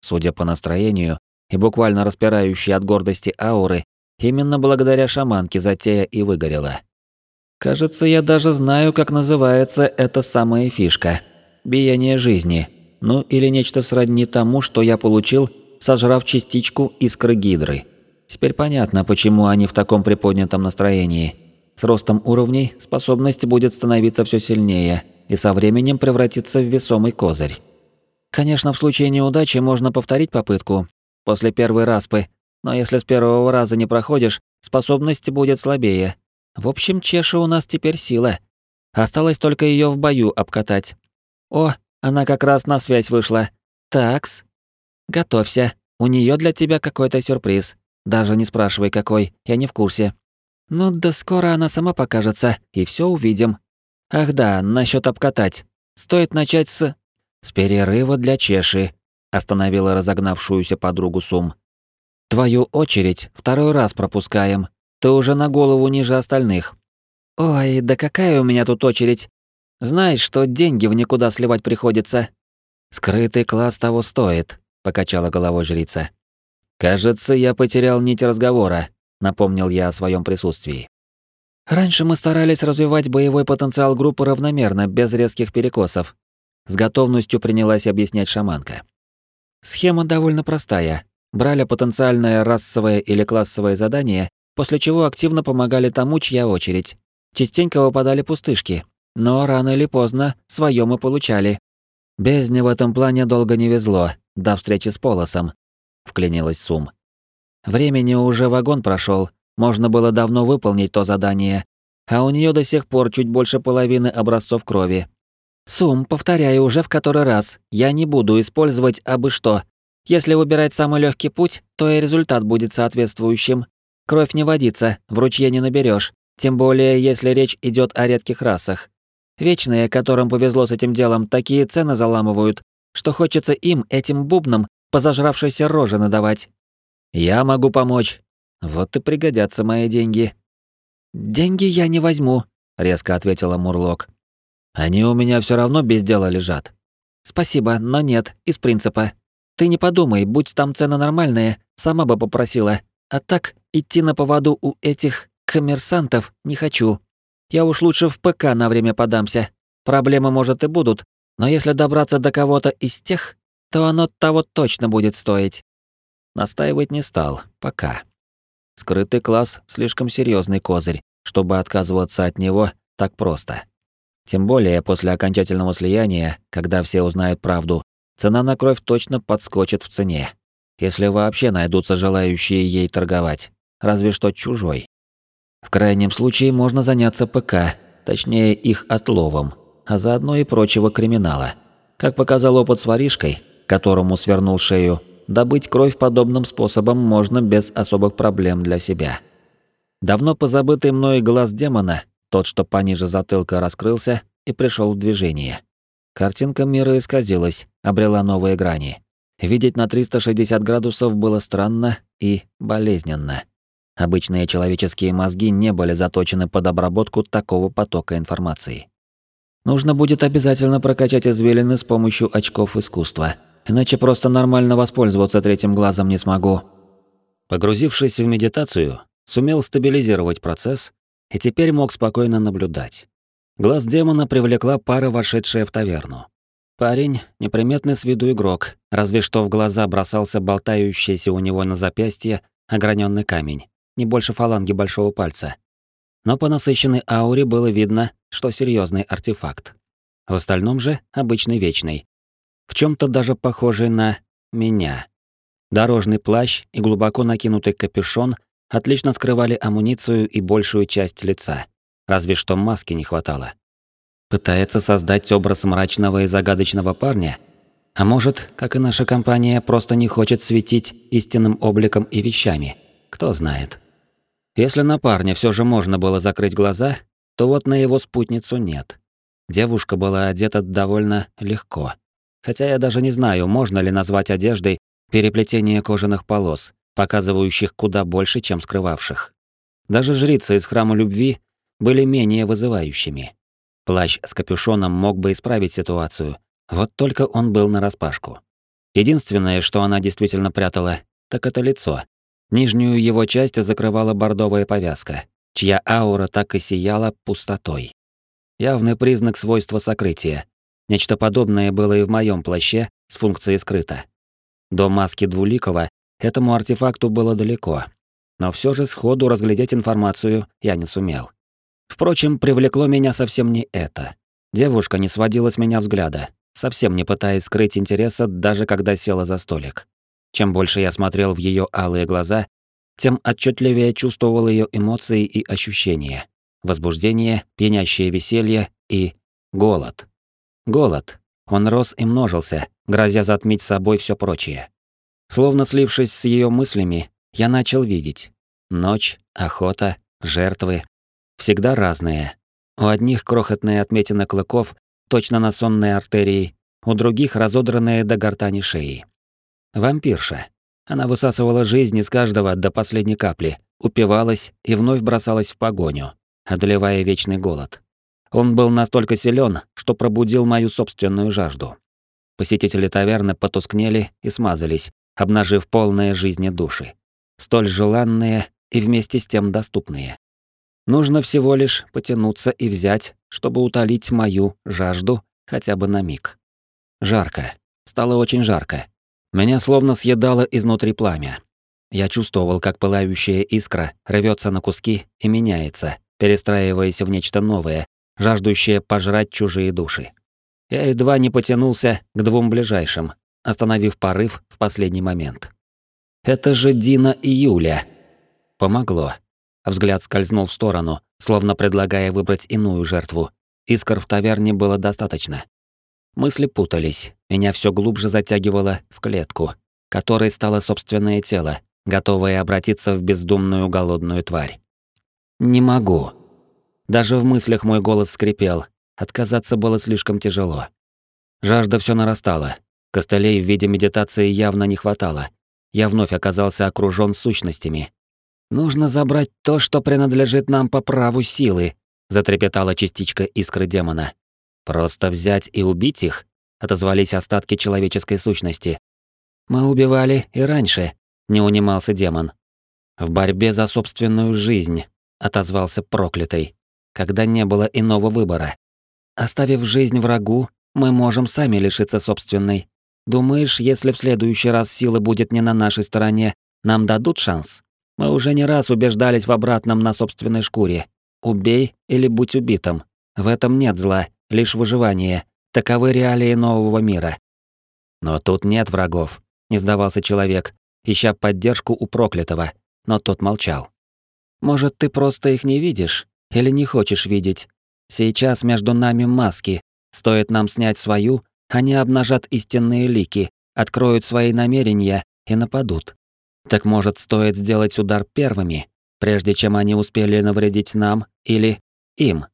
Судя по настроению и буквально распирающей от гордости ауры, именно благодаря шаманке затея и выгорела. Кажется, я даже знаю, как называется эта самая фишка. Биение жизни. Ну или нечто сродни тому, что я получил, сожрав частичку искры гидры. Теперь понятно, почему они в таком приподнятом настроении. С ростом уровней способность будет становиться все сильнее и со временем превратиться в весомый козырь. Конечно, в случае неудачи можно повторить попытку после первой распы, но если с первого раза не проходишь, способность будет слабее, в общем, Чеша у нас теперь сила. Осталось только ее в бою обкатать. О, она как раз на связь вышла. Такс. Готовься. У нее для тебя какой-то сюрприз. Даже не спрашивай какой, я не в курсе. Ну да скоро она сама покажется, и все увидим. Ах да, насчет обкатать. Стоит начать с... С перерыва для Чеши. Остановила разогнавшуюся подругу Сум. Твою очередь второй раз пропускаем. Ты уже на голову ниже остальных. Ой, да какая у меня тут очередь. Знаешь, что деньги в никуда сливать приходится. Скрытый класс того стоит, покачала головой жрица. Кажется, я потерял нить разговора, напомнил я о своем присутствии. Раньше мы старались развивать боевой потенциал группы равномерно, без резких перекосов. С готовностью принялась объяснять шаманка. Схема довольно простая. Брали потенциальное расовое или классовое задание после чего активно помогали тому, чья очередь. Частенько выпадали пустышки, но рано или поздно своё мы получали. Бездне в этом плане долго не везло, до встречи с Полосом, вклинилась Сум. Времени уже вагон прошел, можно было давно выполнить то задание, а у нее до сих пор чуть больше половины образцов крови. Сум, повторяю уже в который раз, я не буду использовать абы что. Если выбирать самый легкий путь, то и результат будет соответствующим. Кровь не водится, в ручье не наберешь, тем более если речь идет о редких расах. Вечные, которым повезло с этим делом, такие цены заламывают, что хочется им, этим бубнам, по зажравшейся роже надавать. Я могу помочь. Вот и пригодятся мои деньги. Деньги я не возьму, резко ответила Мурлок. Они у меня все равно без дела лежат. Спасибо, но нет, из принципа. Ты не подумай, будь там цены нормальные, сама бы попросила. А так, идти на поводу у этих коммерсантов не хочу. Я уж лучше в ПК на время подамся. Проблемы, может, и будут, но если добраться до кого-то из тех, то оно того точно будет стоить. Настаивать не стал, пока. Скрытый класс — слишком серьезный козырь, чтобы отказываться от него так просто. Тем более после окончательного слияния, когда все узнают правду, цена на кровь точно подскочит в цене если вообще найдутся желающие ей торговать, разве что чужой. В крайнем случае можно заняться ПК, точнее их отловом, а заодно и прочего криминала. Как показал опыт с воришкой, которому свернул шею, добыть кровь подобным способом можно без особых проблем для себя. Давно позабытый мной глаз демона, тот, что пониже затылка раскрылся и пришел в движение. Картинка мира исказилась, обрела новые грани. Видеть на 360 градусов было странно и болезненно. Обычные человеческие мозги не были заточены под обработку такого потока информации. Нужно будет обязательно прокачать извилины с помощью очков искусства, иначе просто нормально воспользоваться третьим глазом не смогу. Погрузившись в медитацию, сумел стабилизировать процесс и теперь мог спокойно наблюдать. Глаз демона привлекла пара, вошедшая в таверну. Парень, неприметный с виду игрок, разве что в глаза бросался болтающийся у него на запястье ограненный камень, не больше фаланги большого пальца. Но по насыщенной ауре было видно, что серьезный артефакт. В остальном же обычный вечный. В чем то даже похожий на меня. Дорожный плащ и глубоко накинутый капюшон отлично скрывали амуницию и большую часть лица. Разве что маски не хватало. Пытается создать образ мрачного и загадочного парня? А может, как и наша компания, просто не хочет светить истинным обликом и вещами? Кто знает. Если на парня все же можно было закрыть глаза, то вот на его спутницу нет. Девушка была одета довольно легко. Хотя я даже не знаю, можно ли назвать одеждой переплетение кожаных полос, показывающих куда больше, чем скрывавших. Даже жрицы из храма любви были менее вызывающими. Плащ с капюшоном мог бы исправить ситуацию, вот только он был нараспашку. Единственное, что она действительно прятала, так это лицо. Нижнюю его часть закрывала бордовая повязка, чья аура так и сияла пустотой. Явный признак свойства сокрытия. Нечто подобное было и в моем плаще с функцией скрыто. До маски двуликого этому артефакту было далеко, но все же сходу разглядеть информацию я не сумел. Впрочем, привлекло меня совсем не это. Девушка не сводила с меня взгляда, совсем не пытаясь скрыть интереса, даже когда села за столик. Чем больше я смотрел в ее алые глаза, тем отчетливее чувствовал ее эмоции и ощущения. Возбуждение, пьянящее веселье и голод. Голод. Он рос и множился, грозя затмить собой все прочее. Словно слившись с ее мыслями, я начал видеть. Ночь, охота, жертвы. Всегда разные. У одних крохотные отметины клыков, точно на сонной артерии, у других разодранные до гортани шеи. Вампирша. Она высасывала жизнь из каждого до последней капли, упивалась и вновь бросалась в погоню, одолевая вечный голод. Он был настолько силен, что пробудил мою собственную жажду. Посетители таверны потускнели и смазались, обнажив полные жизни души. Столь желанные и вместе с тем доступные. Нужно всего лишь потянуться и взять, чтобы утолить мою жажду хотя бы на миг. Жарко. Стало очень жарко. Меня словно съедало изнутри пламя. Я чувствовал, как пылающая искра рвется на куски и меняется, перестраиваясь в нечто новое, жаждущее пожрать чужие души. Я едва не потянулся к двум ближайшим, остановив порыв в последний момент. Это же Дина и Юля. Помогло. Взгляд скользнул в сторону, словно предлагая выбрать иную жертву. Искр в таверне было достаточно. Мысли путались, меня все глубже затягивало в клетку, которой стало собственное тело, готовое обратиться в бездумную голодную тварь. Не могу. Даже в мыслях мой голос скрипел, отказаться было слишком тяжело. Жажда все нарастала, Костылей в виде медитации явно не хватало. Я вновь оказался окружён сущностями. «Нужно забрать то, что принадлежит нам по праву силы», затрепетала частичка искры демона. «Просто взять и убить их?» отозвались остатки человеческой сущности. «Мы убивали и раньше», не унимался демон. «В борьбе за собственную жизнь», отозвался проклятый, когда не было иного выбора. «Оставив жизнь врагу, мы можем сами лишиться собственной. Думаешь, если в следующий раз сила будет не на нашей стороне, нам дадут шанс? Мы уже не раз убеждались в обратном на собственной шкуре. Убей или будь убитым. В этом нет зла, лишь выживание. Таковы реалии нового мира. Но тут нет врагов, не сдавался человек, ища поддержку у проклятого, но тот молчал. Может, ты просто их не видишь или не хочешь видеть? Сейчас между нами маски. Стоит нам снять свою, они обнажат истинные лики, откроют свои намерения и нападут. Так может, стоит сделать удар первыми, прежде чем они успели навредить нам или им?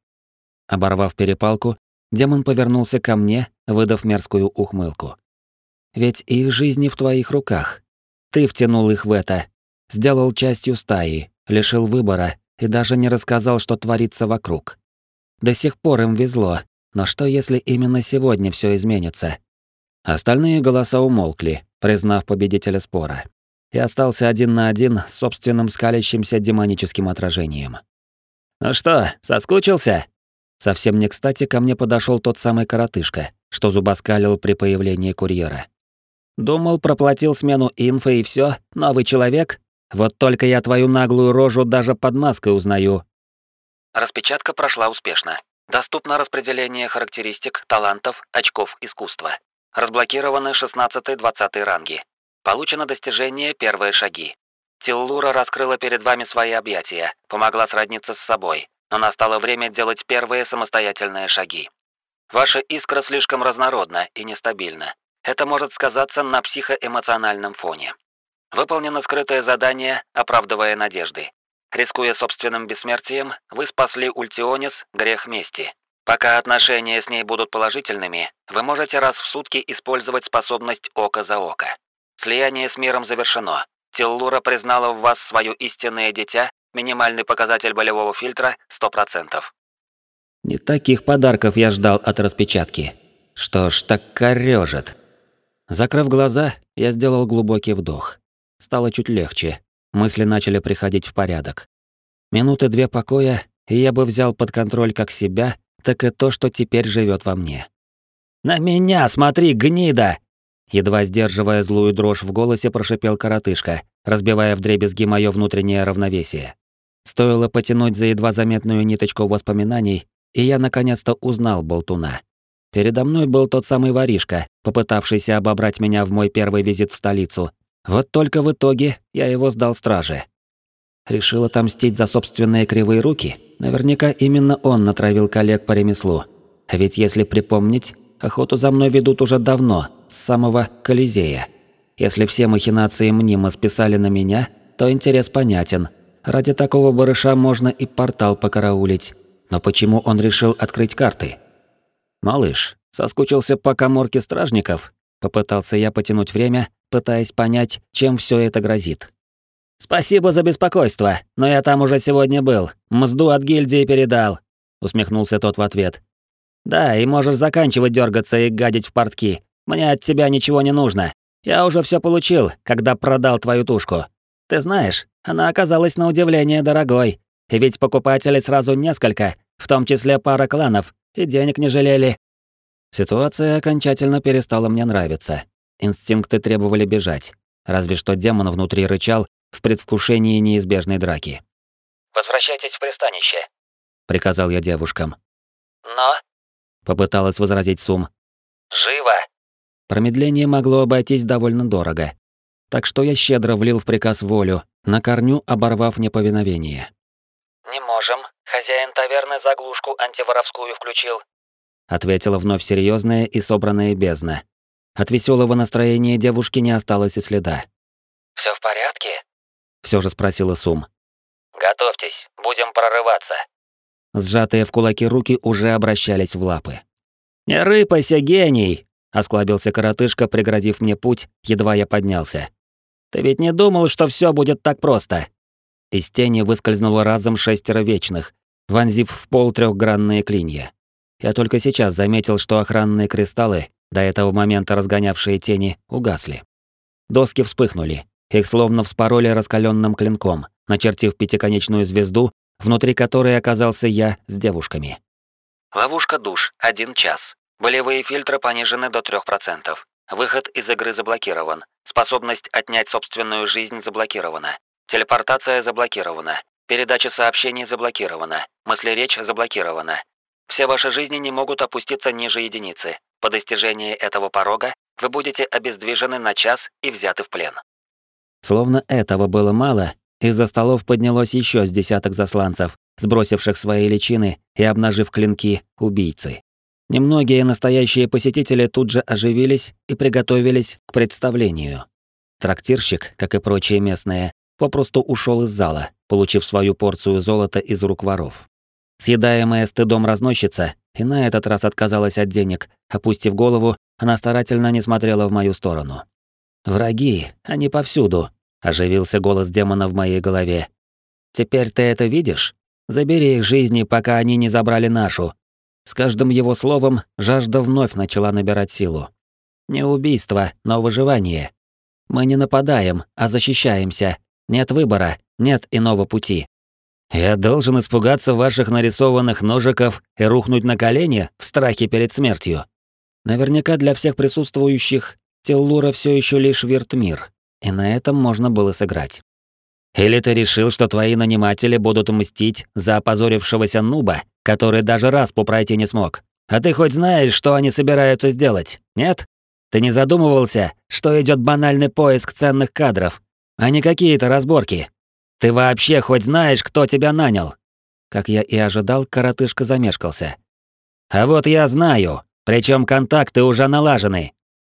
Оборвав перепалку, демон повернулся ко мне, выдав мерзкую ухмылку. Ведь их жизни в твоих руках. Ты втянул их в это, сделал частью стаи, лишил выбора и даже не рассказал, что творится вокруг. До сих пор им везло, но что если именно сегодня все изменится? Остальные голоса умолкли, признав победителя спора. И остался один на один с собственным скалящимся демоническим отражением. «Ну что, соскучился?» Совсем не кстати ко мне подошел тот самый коротышка, что зубоскалил при появлении курьера. «Думал, проплатил смену инфо и все, новый человек? Вот только я твою наглую рожу даже под маской узнаю». Распечатка прошла успешно. Доступно распределение характеристик, талантов, очков искусства. Разблокированы 16-20 ранги. Получено достижение «Первые шаги». Тиллура раскрыла перед вами свои объятия, помогла сродниться с собой, но настало время делать первые самостоятельные шаги. Ваша искра слишком разнородна и нестабильна. Это может сказаться на психоэмоциональном фоне. Выполнено скрытое задание, оправдывая надежды. Рискуя собственным бессмертием, вы спасли Ультионис грех мести. Пока отношения с ней будут положительными, вы можете раз в сутки использовать способность око за око. Слияние с миром завершено. Теллура признала в вас свое истинное дитя, минимальный показатель болевого фильтра 100%. Не таких подарков я ждал от распечатки. Что ж, так корёжит. Закрыв глаза, я сделал глубокий вдох. Стало чуть легче. Мысли начали приходить в порядок. Минуты две покоя, и я бы взял под контроль как себя, так и то, что теперь живет во мне. «На меня смотри, гнида!» Едва сдерживая злую дрожь в голосе, прошипел коротышка, разбивая вдребезги моё внутреннее равновесие. Стоило потянуть за едва заметную ниточку воспоминаний, и я наконец-то узнал болтуна. Передо мной был тот самый воришка, попытавшийся обобрать меня в мой первый визит в столицу. Вот только в итоге я его сдал страже. Решил отомстить за собственные кривые руки? Наверняка именно он натравил коллег по ремеслу. Ведь если припомнить, охоту за мной ведут уже давно, с самого Колизея. Если все махинации мнимо списали на меня, то интерес понятен. Ради такого барыша можно и портал покараулить. Но почему он решил открыть карты? «Малыш, соскучился по коморке стражников?» Попытался я потянуть время, пытаясь понять, чем все это грозит. «Спасибо за беспокойство, но я там уже сегодня был, мзду от гильдии передал», — усмехнулся тот в ответ. «Да, и можешь заканчивать дергаться и гадить в портки. Мне от тебя ничего не нужно. Я уже все получил, когда продал твою тушку. Ты знаешь, она оказалась на удивление дорогой. И ведь покупателей сразу несколько, в том числе пара кланов, и денег не жалели. Ситуация окончательно перестала мне нравиться. Инстинкты требовали бежать. Разве что демон внутри рычал в предвкушении неизбежной драки. «Возвращайтесь в пристанище», — приказал я девушкам. «Но...» — попыталась возразить Сум. «Живо!» Промедление могло обойтись довольно дорого. Так что я щедро влил в приказ волю, на корню оборвав неповиновение. «Не можем. Хозяин таверны заглушку антиворовскую включил», ответила вновь серьезная и собранная бездна. От веселого настроения девушки не осталось и следа. Все в порядке? все же спросила Сум. Готовьтесь, будем прорываться. Сжатые в кулаки руки уже обращались в лапы. Не рыпайся, гений, осклабился коротышка, преградив мне путь, едва я поднялся. Ты ведь не думал, что все будет так просто? Из тени выскользнуло разом шестеро вечных, вонзив в пол трехгранные клинья. Я только сейчас заметил, что охранные кристаллы, до этого момента разгонявшие тени, угасли. Доски вспыхнули. Их словно вспороли раскаленным клинком, начертив пятиконечную звезду, внутри которой оказался я с девушками. Ловушка душ. Один час. Болевые фильтры понижены до 3%. Выход из игры заблокирован. Способность отнять собственную жизнь заблокирована. Телепортация заблокирована. Передача сообщений заблокирована. Мыслеречь заблокирована. Все ваши жизни не могут опуститься ниже единицы. По достижении этого порога вы будете обездвижены на час и взяты в плен. Словно этого было мало, из-за столов поднялось еще с десяток засланцев, сбросивших свои личины и обнажив клинки убийцы. Немногие настоящие посетители тут же оживились и приготовились к представлению. Трактирщик, как и прочие местные, попросту ушел из зала, получив свою порцию золота из рук воров. Съедаемая стыдом разносчица и на этот раз отказалась от денег. Опустив голову, она старательно не смотрела в мою сторону. «Враги, они повсюду», — оживился голос демона в моей голове. «Теперь ты это видишь? Забери их жизни, пока они не забрали нашу». С каждым его словом жажда вновь начала набирать силу. Не убийство, но выживание. Мы не нападаем, а защищаемся. Нет выбора, нет иного пути. Я должен испугаться ваших нарисованных ножиков и рухнуть на колени в страхе перед смертью. Наверняка для всех присутствующих Теллура все еще лишь вертмир, и на этом можно было сыграть. Или ты решил, что твои наниматели будут мстить за опозорившегося нуба, который даже раз пройти не смог? А ты хоть знаешь, что они собираются сделать? Нет? Ты не задумывался, что идет банальный поиск ценных кадров, а не какие-то разборки? Ты вообще хоть знаешь, кто тебя нанял?» Как я и ожидал, коротышка замешкался. «А вот я знаю, причем контакты уже налажены».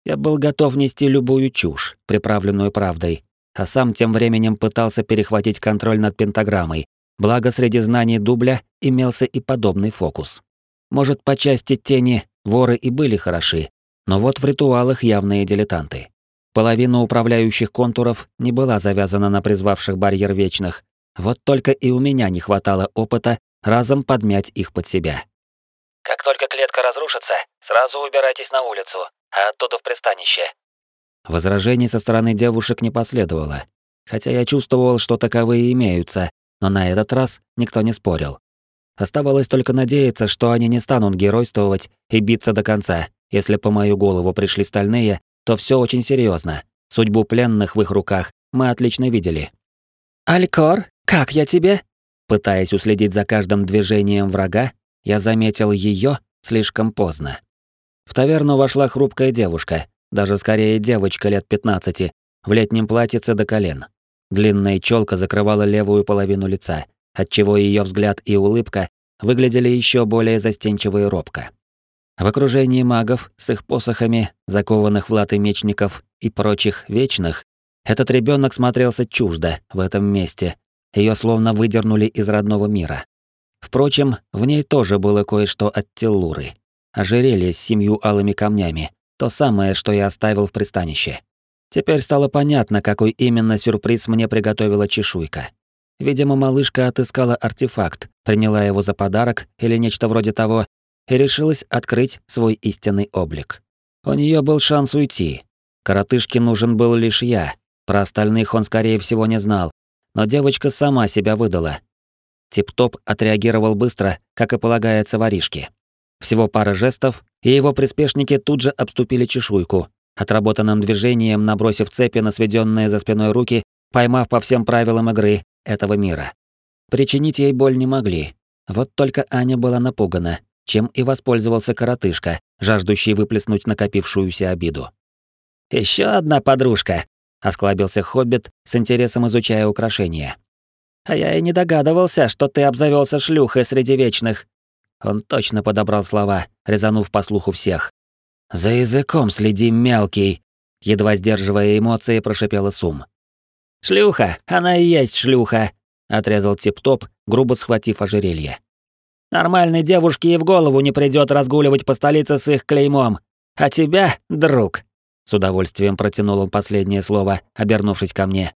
Я был готов нести любую чушь, приправленную правдой, а сам тем временем пытался перехватить контроль над пентаграммой, благо среди знаний дубля имелся и подобный фокус. Может, по части тени воры и были хороши, но вот в ритуалах явные дилетанты. Половина управляющих контуров не была завязана на призвавших барьер вечных. Вот только и у меня не хватало опыта разом подмять их под себя. Как только клетка разрушится, сразу убирайтесь на улицу, а оттуда в пристанище. Возражений со стороны девушек не последовало, хотя я чувствовал, что таковые имеются, но на этот раз никто не спорил. Оставалось только надеяться, что они не станут геройствовать и биться до конца. Если по мою голову пришли стальные, то все очень серьезно. Судьбу пленных в их руках мы отлично видели. «Алькор, как я тебе?» Пытаясь уследить за каждым движением врага, я заметил ее слишком поздно. В таверну вошла хрупкая девушка, даже скорее девочка лет 15, в летнем платьице до колен. Длинная челка закрывала левую половину лица, отчего ее взгляд и улыбка выглядели еще более застенчиво и робко. В окружении магов с их посохами, закованных в латы мечников и прочих вечных, этот ребенок смотрелся чуждо в этом месте. Ее словно выдернули из родного мира. Впрочем, в ней тоже было кое-что от Теллуры. Ожерелье с семью алыми камнями, то самое, что я оставил в пристанище. Теперь стало понятно, какой именно сюрприз мне приготовила чешуйка. Видимо, малышка отыскала артефакт, приняла его за подарок или нечто вроде того, и решилась открыть свой истинный облик. У нее был шанс уйти. Коротышке нужен был лишь я. Про остальных он, скорее всего, не знал. Но девочка сама себя выдала. Тип-топ отреагировал быстро, как и полагается воришке. Всего пара жестов, и его приспешники тут же обступили чешуйку, отработанным движением набросив цепи на сведенные за спиной руки, поймав по всем правилам игры этого мира. Причинить ей боль не могли. Вот только Аня была напугана, чем и воспользовался коротышка, жаждущий выплеснуть накопившуюся обиду. Еще одна подружка», — осклабился хоббит, с интересом изучая украшения. «А я и не догадывался, что ты обзавелся шлюхой среди вечных. Он точно подобрал слова, резанув по слуху всех. «За языком следи, мелкий!» Едва сдерживая эмоции, прошипела Сум. «Шлюха! Она и есть шлюха!» Отрезал Тип-Топ, грубо схватив ожерелье. «Нормальной девушке и в голову не придёт разгуливать по столице с их клеймом. А тебя, друг!» С удовольствием протянул он последнее слово, обернувшись ко мне.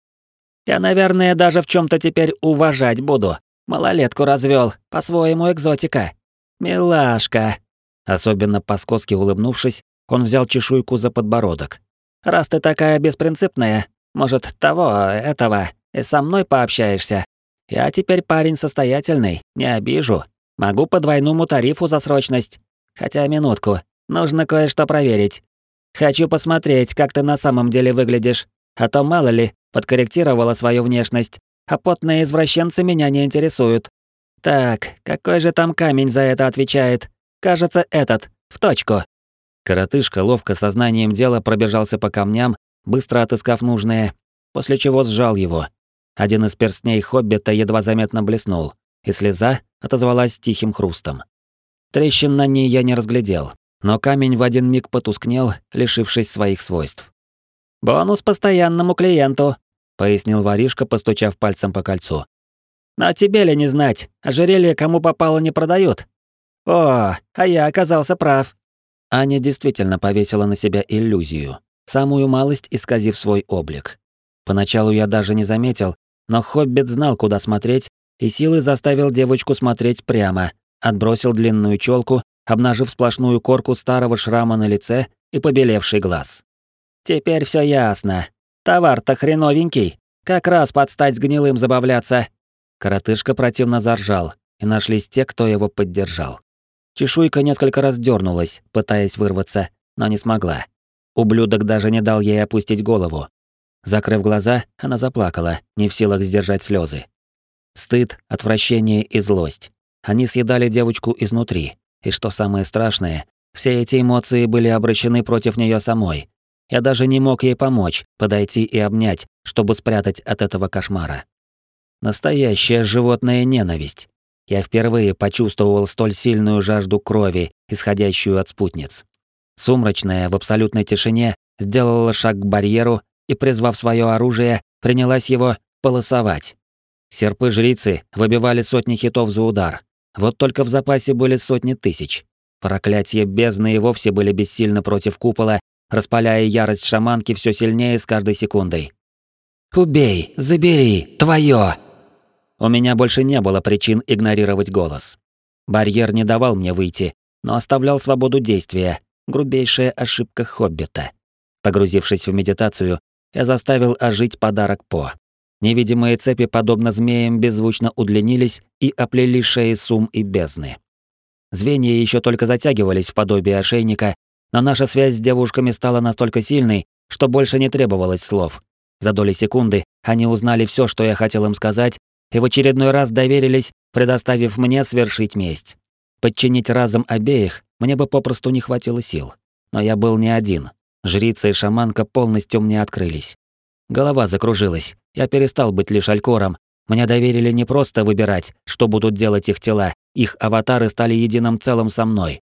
«Я, наверное, даже в чём то теперь уважать буду. Малолетку развёл, по-своему экзотика. «Милашка!» Особенно по-скотски улыбнувшись, он взял чешуйку за подбородок. «Раз ты такая беспринципная, может, того, этого, и со мной пообщаешься? Я теперь парень состоятельный, не обижу. Могу по двойному тарифу за срочность. Хотя минутку, нужно кое-что проверить. Хочу посмотреть, как ты на самом деле выглядишь. А то, мало ли, подкорректировала свою внешность. А потные извращенцы меня не интересуют. Так, какой же там камень за это отвечает? Кажется, этот, в точку. Коротышка ловко сознанием дела пробежался по камням, быстро отыскав нужное, после чего сжал его. Один из перстней хоббита едва заметно блеснул, и слеза отозвалась тихим хрустом. Трещин на ней я не разглядел, но камень в один миг потускнел, лишившись своих свойств. «Бонус постоянному клиенту», — пояснил воришка, постучав пальцем по кольцу. Но тебе ли не знать, ожерелье кому попало не продают? О, а я оказался прав. Аня действительно повесила на себя иллюзию, самую малость исказив свой облик. Поначалу я даже не заметил, но Хоббит знал, куда смотреть, и силой заставил девочку смотреть прямо, отбросил длинную челку, обнажив сплошную корку старого шрама на лице и побелевший глаз. Теперь все ясно. Товар-то хреновенький. Как раз подстать с гнилым забавляться. Коротышка противно заржал, и нашлись те, кто его поддержал. Чешуйка несколько раз дернулась, пытаясь вырваться, но не смогла. Ублюдок даже не дал ей опустить голову. Закрыв глаза, она заплакала, не в силах сдержать слезы. Стыд, отвращение и злость. Они съедали девочку изнутри. И что самое страшное, все эти эмоции были обращены против нее самой. Я даже не мог ей помочь, подойти и обнять, чтобы спрятать от этого кошмара. Настоящая животная ненависть. Я впервые почувствовал столь сильную жажду крови, исходящую от спутниц. Сумрачная в абсолютной тишине сделала шаг к барьеру и, призвав свое оружие, принялась его полосовать. Серпы жрицы выбивали сотни хитов за удар. Вот только в запасе были сотни тысяч. Проклятия бездны и вовсе были бессильны против купола, распаляя ярость шаманки все сильнее с каждой секундой. «Убей! Забери! Твое!» У меня больше не было причин игнорировать голос. Барьер не давал мне выйти, но оставлял свободу действия, грубейшая ошибка хоббита. Погрузившись в медитацию, я заставил ожить подарок По. Невидимые цепи, подобно змеям, беззвучно удлинились и оплели шеи сум и бездны. Звенья еще только затягивались в подобие ошейника, но наша связь с девушками стала настолько сильной, что больше не требовалось слов. За доли секунды они узнали все, что я хотел им сказать, и в очередной раз доверились, предоставив мне свершить месть. Подчинить разом обеих мне бы попросту не хватило сил. Но я был не один. Жрица и шаманка полностью мне открылись. Голова закружилась. Я перестал быть лишь алькором. Мне доверили не просто выбирать, что будут делать их тела, их аватары стали единым целым со мной.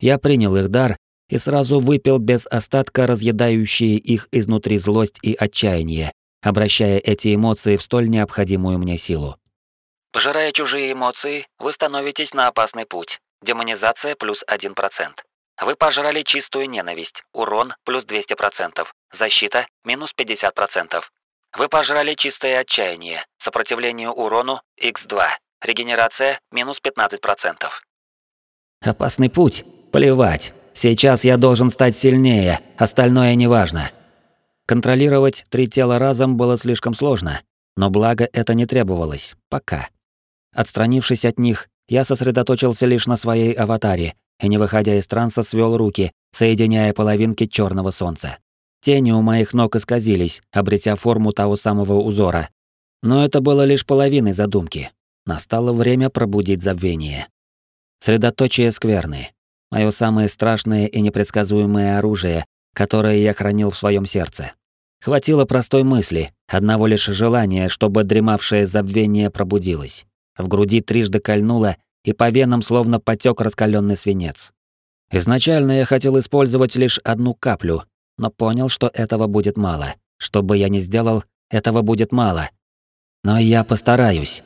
Я принял их дар и сразу выпил без остатка разъедающие их изнутри злость и отчаяние, обращая эти эмоции в столь необходимую мне силу. Пожирая чужие эмоции, вы становитесь на опасный путь. Демонизация плюс 1%. Вы пожрали чистую ненависть, урон плюс 200%, защита минус 50%. Вы пожрали чистое отчаяние, сопротивление урону x2, регенерация минус 15%. Опасный путь? Плевать. Сейчас я должен стать сильнее, остальное неважно. Контролировать три тела разом было слишком сложно, но благо это не требовалось, пока. Отстранившись от них, я сосредоточился лишь на своей аватаре и, не выходя из транса, свел руки, соединяя половинки черного солнца. Тени у моих ног исказились, обретя форму того самого узора. Но это было лишь половиной задумки. Настало время пробудить забвение. Средоточие скверны. Мое самое страшное и непредсказуемое оружие, которое я хранил в своем сердце. Хватило простой мысли, одного лишь желания, чтобы дремавшее забвение пробудилось. В груди трижды кольнуло, и по венам словно потек раскаленный свинец. Изначально я хотел использовать лишь одну каплю, но понял, что этого будет мало. Что бы я ни сделал, этого будет мало. Но я постараюсь.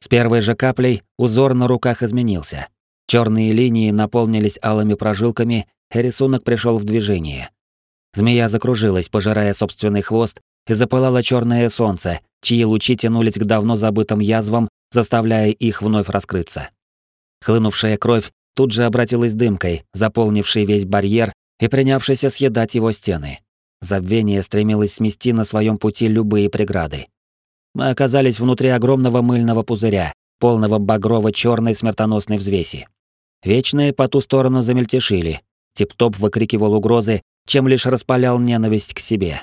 С первой же каплей узор на руках изменился. Черные линии наполнились алыми прожилками, и рисунок пришел в движение. Змея закружилась, пожирая собственный хвост, и запылало черное солнце, чьи лучи тянулись к давно забытым язвам заставляя их вновь раскрыться. Хлынувшая кровь тут же обратилась дымкой, заполнившей весь барьер и принявшейся съедать его стены. Забвение стремилось смести на своем пути любые преграды. Мы оказались внутри огромного мыльного пузыря, полного багрово черной смертоносной взвеси. Вечные по ту сторону замельтешили. Тип-топ выкрикивал угрозы, чем лишь распалял ненависть к себе.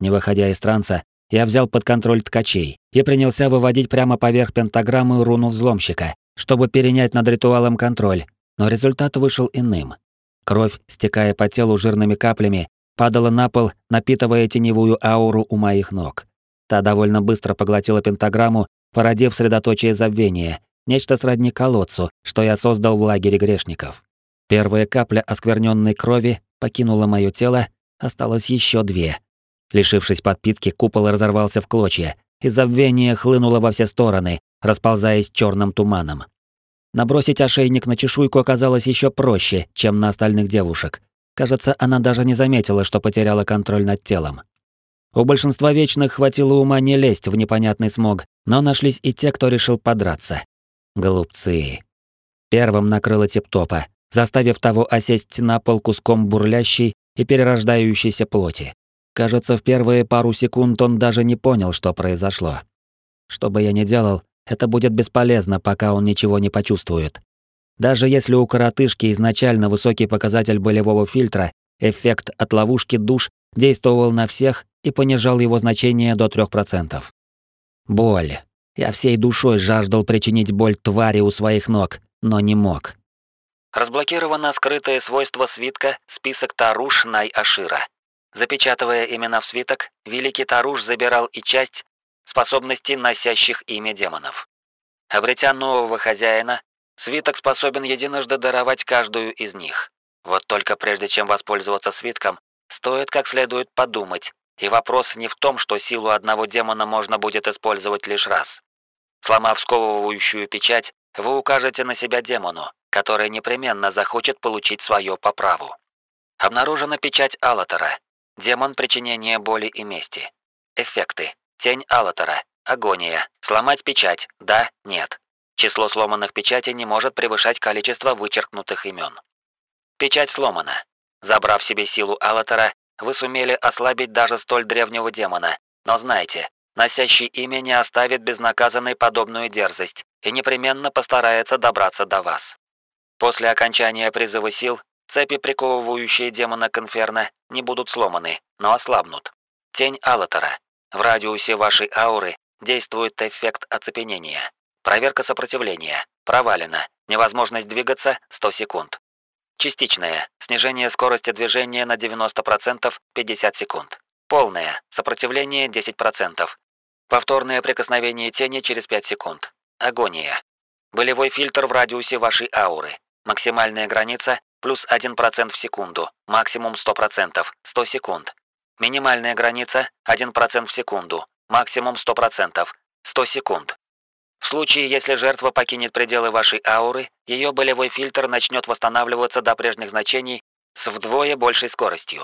Не выходя из транса, я взял под контроль ткачей и принялся выводить прямо поверх пентаграммы руну взломщика, чтобы перенять над ритуалом контроль, но результат вышел иным. Кровь, стекая по телу жирными каплями, падала на пол, напитывая теневую ауру у моих ног. Та довольно быстро поглотила пентаграмму, породив средоточие забвения, нечто сродни колодцу, что я создал в лагере грешников. Первая капля оскверненной крови покинула мое тело, осталось еще две — Лишившись подпитки, купол разорвался в клочья, и забвение хлынуло во все стороны, расползаясь черным туманом. Набросить ошейник на чешуйку оказалось еще проще, чем на остальных девушек. Кажется, она даже не заметила, что потеряла контроль над телом. У большинства вечных хватило ума не лезть в непонятный смог, но нашлись и те, кто решил подраться. Голубцы. Первым накрыло тип-топа, заставив того осесть на пол куском бурлящей и перерождающейся плоти. Кажется, в первые пару секунд он даже не понял, что произошло. Что бы я ни делал, это будет бесполезно, пока он ничего не почувствует. Даже если у коротышки изначально высокий показатель болевого фильтра, эффект от ловушки душ действовал на всех и понижал его значение до 3%. Боль. Я всей душой жаждал причинить боль твари у своих ног, но не мог. Разблокировано скрытое свойство свитка «Список Таруш Най-Ашира». Запечатывая имена в свиток, Великий Таруш забирал и часть способностей носящих имя демонов. Обретя нового хозяина, свиток способен единожды даровать каждую из них. Вот только прежде чем воспользоваться свитком, стоит как следует подумать, и вопрос не в том, что силу одного демона можно будет использовать лишь раз. Сломав сковывающую печать, вы укажете на себя демону, который непременно захочет получить свое по праву. Обнаружена печать Аллатора, Демон причинения боли и мести. Эффекты. Тень Аллатора. Агония. Сломать печать. Да, нет. Число сломанных печатей не может превышать количество вычеркнутых имен. Печать сломана. Забрав себе силу Аллатера, вы сумели ослабить даже столь древнего демона, но знайте, носящий имя не оставит безнаказанной подобную дерзость и непременно постарается добраться до вас. После окончания призыва сил, цепи, приковывающие демона к инферно, не будут сломаны, но ослабнут. Тень Аллатера. В радиусе вашей ауры действует эффект оцепенения. Проверка сопротивления. Провалена. Невозможность двигаться 100 секунд. Частичное. Снижение скорости движения на 90% 50 секунд. Полное. Сопротивление 10%. Повторное прикосновение тени через 5 секунд. Агония. Болевой фильтр в радиусе вашей ауры. Максимальная граница плюс 1% в секунду. Максимум 100%. 100 секунд. Минимальная граница 1% в секунду. Максимум 100%. 100 секунд. В случае, если жертва покинет пределы вашей ауры, ее болевой фильтр начнет восстанавливаться до прежних значений с вдвое большей скоростью.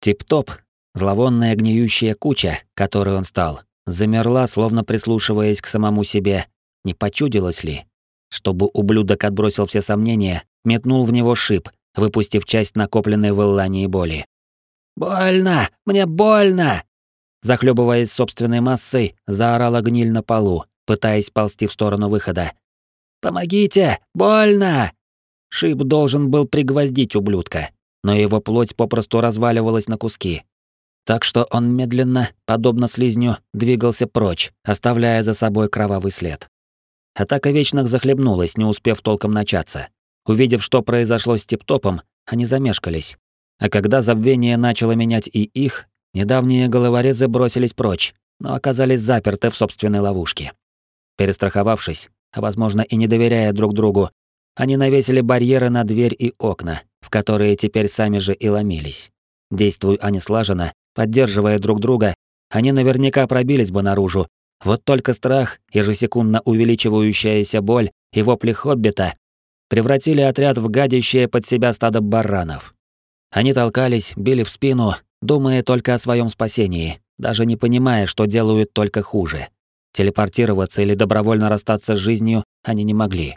Тип-топ, зловонная гниющая куча, которой он стал, замерла, словно прислушиваясь к самому себе. Не почудилось ли? Чтобы ублюдок отбросил все сомнения, метнул в него шип, выпустив часть накопленной в Эллании боли. «Больно! Мне больно!» Захлебываясь собственной массой, заорала гниль на полу, пытаясь ползти в сторону выхода. «Помогите! Больно!» Шип должен был пригвоздить ублюдка, но его плоть попросту разваливалась на куски. Так что он медленно, подобно слизню, двигался прочь, оставляя за собой кровавый след. Атака Вечных захлебнулась, не успев толком начаться. Увидев, что произошло с Типтопом, они замешкались. А когда забвение начало менять и их, недавние головорезы бросились прочь, но оказались заперты в собственной ловушке. Перестраховавшись, а возможно и не доверяя друг другу, они навесили барьеры на дверь и окна, в которые теперь сами же и ломились. Действуя они слаженно, поддерживая друг друга, они наверняка пробились бы наружу. Вот только страх, ежесекундно увеличивающаяся боль и вопли хоббита превратили отряд в гадящее под себя стадо баранов. Они толкались, били в спину, думая только о своем спасении, даже не понимая, что делают только хуже. Телепортироваться или добровольно расстаться с жизнью они не могли.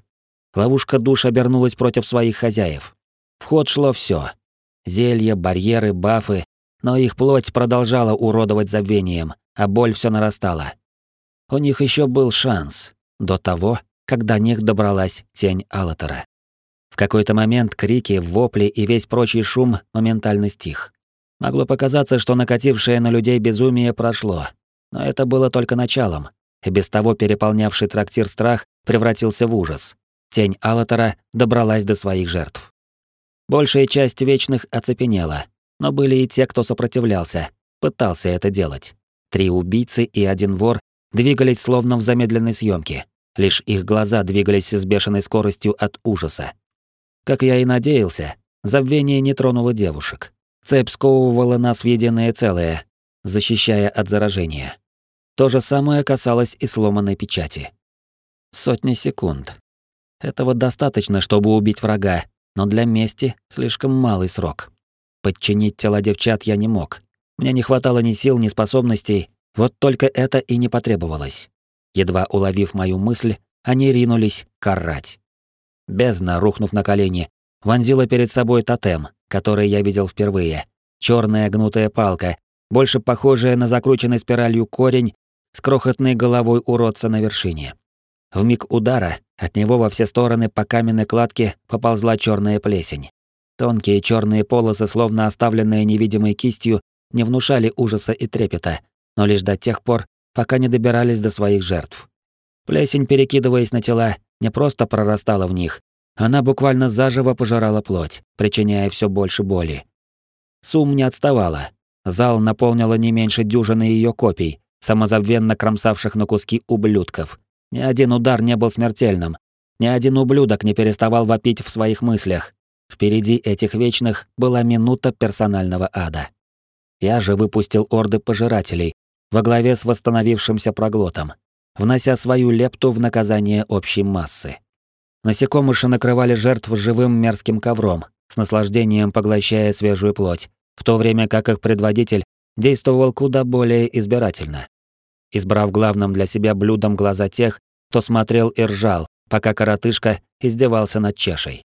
Ловушка душ обернулась против своих хозяев. В ход шло все: Зелья, барьеры, бафы, но их плоть продолжала уродовать забвением, а боль все нарастала. У них еще был шанс до того, когда до них добралась тень Аллатера. Какой-то момент крики, вопли и весь прочий шум моментально стих. Могло показаться, что накатившее на людей безумие прошло, но это было только началом и без того переполнявший трактир страх превратился в ужас. Тень Алатора добралась до своих жертв. Большая часть вечных оцепенела, но были и те, кто сопротивлялся, пытался это делать. Три убийцы и один вор двигались словно в замедленной съемке. Лишь их глаза двигались с бешеной скоростью от ужаса. Как я и надеялся, забвение не тронуло девушек. Цепь сковывала нас в единое целое, защищая от заражения. То же самое касалось и сломанной печати. Сотни секунд. Этого достаточно, чтобы убить врага, но для мести слишком малый срок. Подчинить тела девчат я не мог. Мне не хватало ни сил, ни способностей, вот только это и не потребовалось. Едва уловив мою мысль, они ринулись карать. Бездна, рухнув на колени, вонзила перед собой тотем, который я видел впервые. Черная гнутая палка, больше похожая на закрученный спиралью корень с крохотной головой уродца на вершине. В миг удара от него во все стороны по каменной кладке поползла черная плесень. Тонкие черные полосы, словно оставленные невидимой кистью, не внушали ужаса и трепета, но лишь до тех пор, пока не добирались до своих жертв. Плесень, перекидываясь на тела, не просто прорастала в них, она буквально заживо пожирала плоть, причиняя все больше боли. Сум не отставала. Зал наполнила не меньше дюжины ее копий, самозабвенно кромсавших на куски ублюдков. Ни один удар не был смертельным. Ни один ублюдок не переставал вопить в своих мыслях. Впереди этих вечных была минута персонального ада. Я же выпустил орды пожирателей во главе с восстановившимся проглотом, внося свою лепту в наказание общей массы. Насекомыши накрывали жертв живым мерзким ковром, с наслаждением поглощая свежую плоть, в то время как их предводитель действовал куда более избирательно. Избрав главным для себя блюдом глаза тех, то смотрел и ржал, пока коротышка издевался над чешей.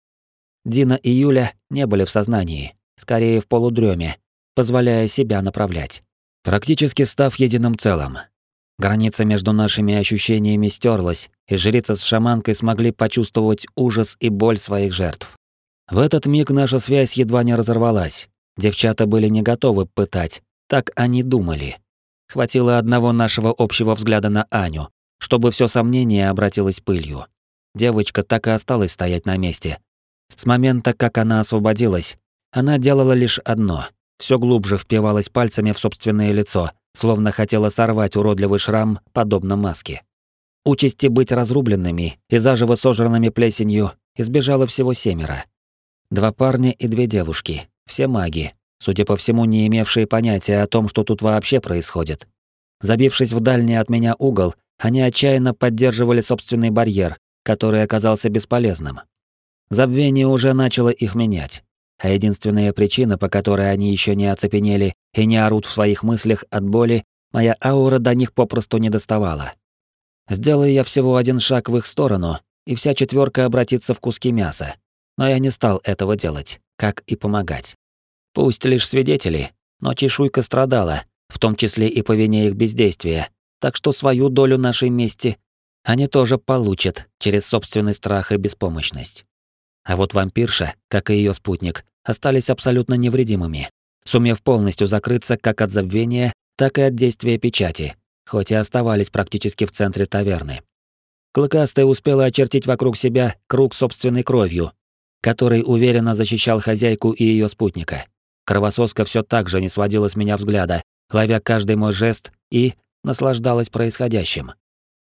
Дина и Юля не были в сознании, скорее в полудреме, позволяя себя направлять, практически став единым целым. Граница между нашими ощущениями стерлась, и жрица с шаманкой смогли почувствовать ужас и боль своих жертв. В этот миг наша связь едва не разорвалась. Девчата были не готовы пытать, так они думали. Хватило одного нашего общего взгляда на Аню, чтобы все сомнение обратилось пылью. Девочка так и осталась стоять на месте. С момента, как она освободилась, она делала лишь одно — все глубже впивалась пальцами в собственное лицо, словно хотела сорвать уродливый шрам, подобно маске. Участи быть разрубленными и заживо сожранными плесенью избежало всего семеро. Два парня и две девушки, все маги, судя по всему, не имевшие понятия о том, что тут вообще происходит. Забившись в дальний от меня угол, они отчаянно поддерживали собственный барьер, который оказался бесполезным. Забвение уже начало их менять. А единственная причина, по которой они еще не оцепенели и не орут в своих мыслях от боли, моя аура до них попросту не доставала. Сделаю я всего один шаг в их сторону, и вся четверка обратится в куски мяса. Но я не стал этого делать, как и помогать. Пусть лишь свидетели, но чешуйка страдала, в том числе и по вине их бездействия, так что свою долю нашей мести они тоже получат через собственный страх и беспомощность. А вот вампирша, как и ее спутник, остались абсолютно невредимыми, сумев полностью закрыться как от забвения, так и от действия печати, хоть и оставались практически в центре таверны. Клыкастая успела очертить вокруг себя круг собственной кровью, который уверенно защищал хозяйку и ее спутника. Кровососка все так же не сводила с меня взгляда, ловя каждый мой жест и наслаждалась происходящим.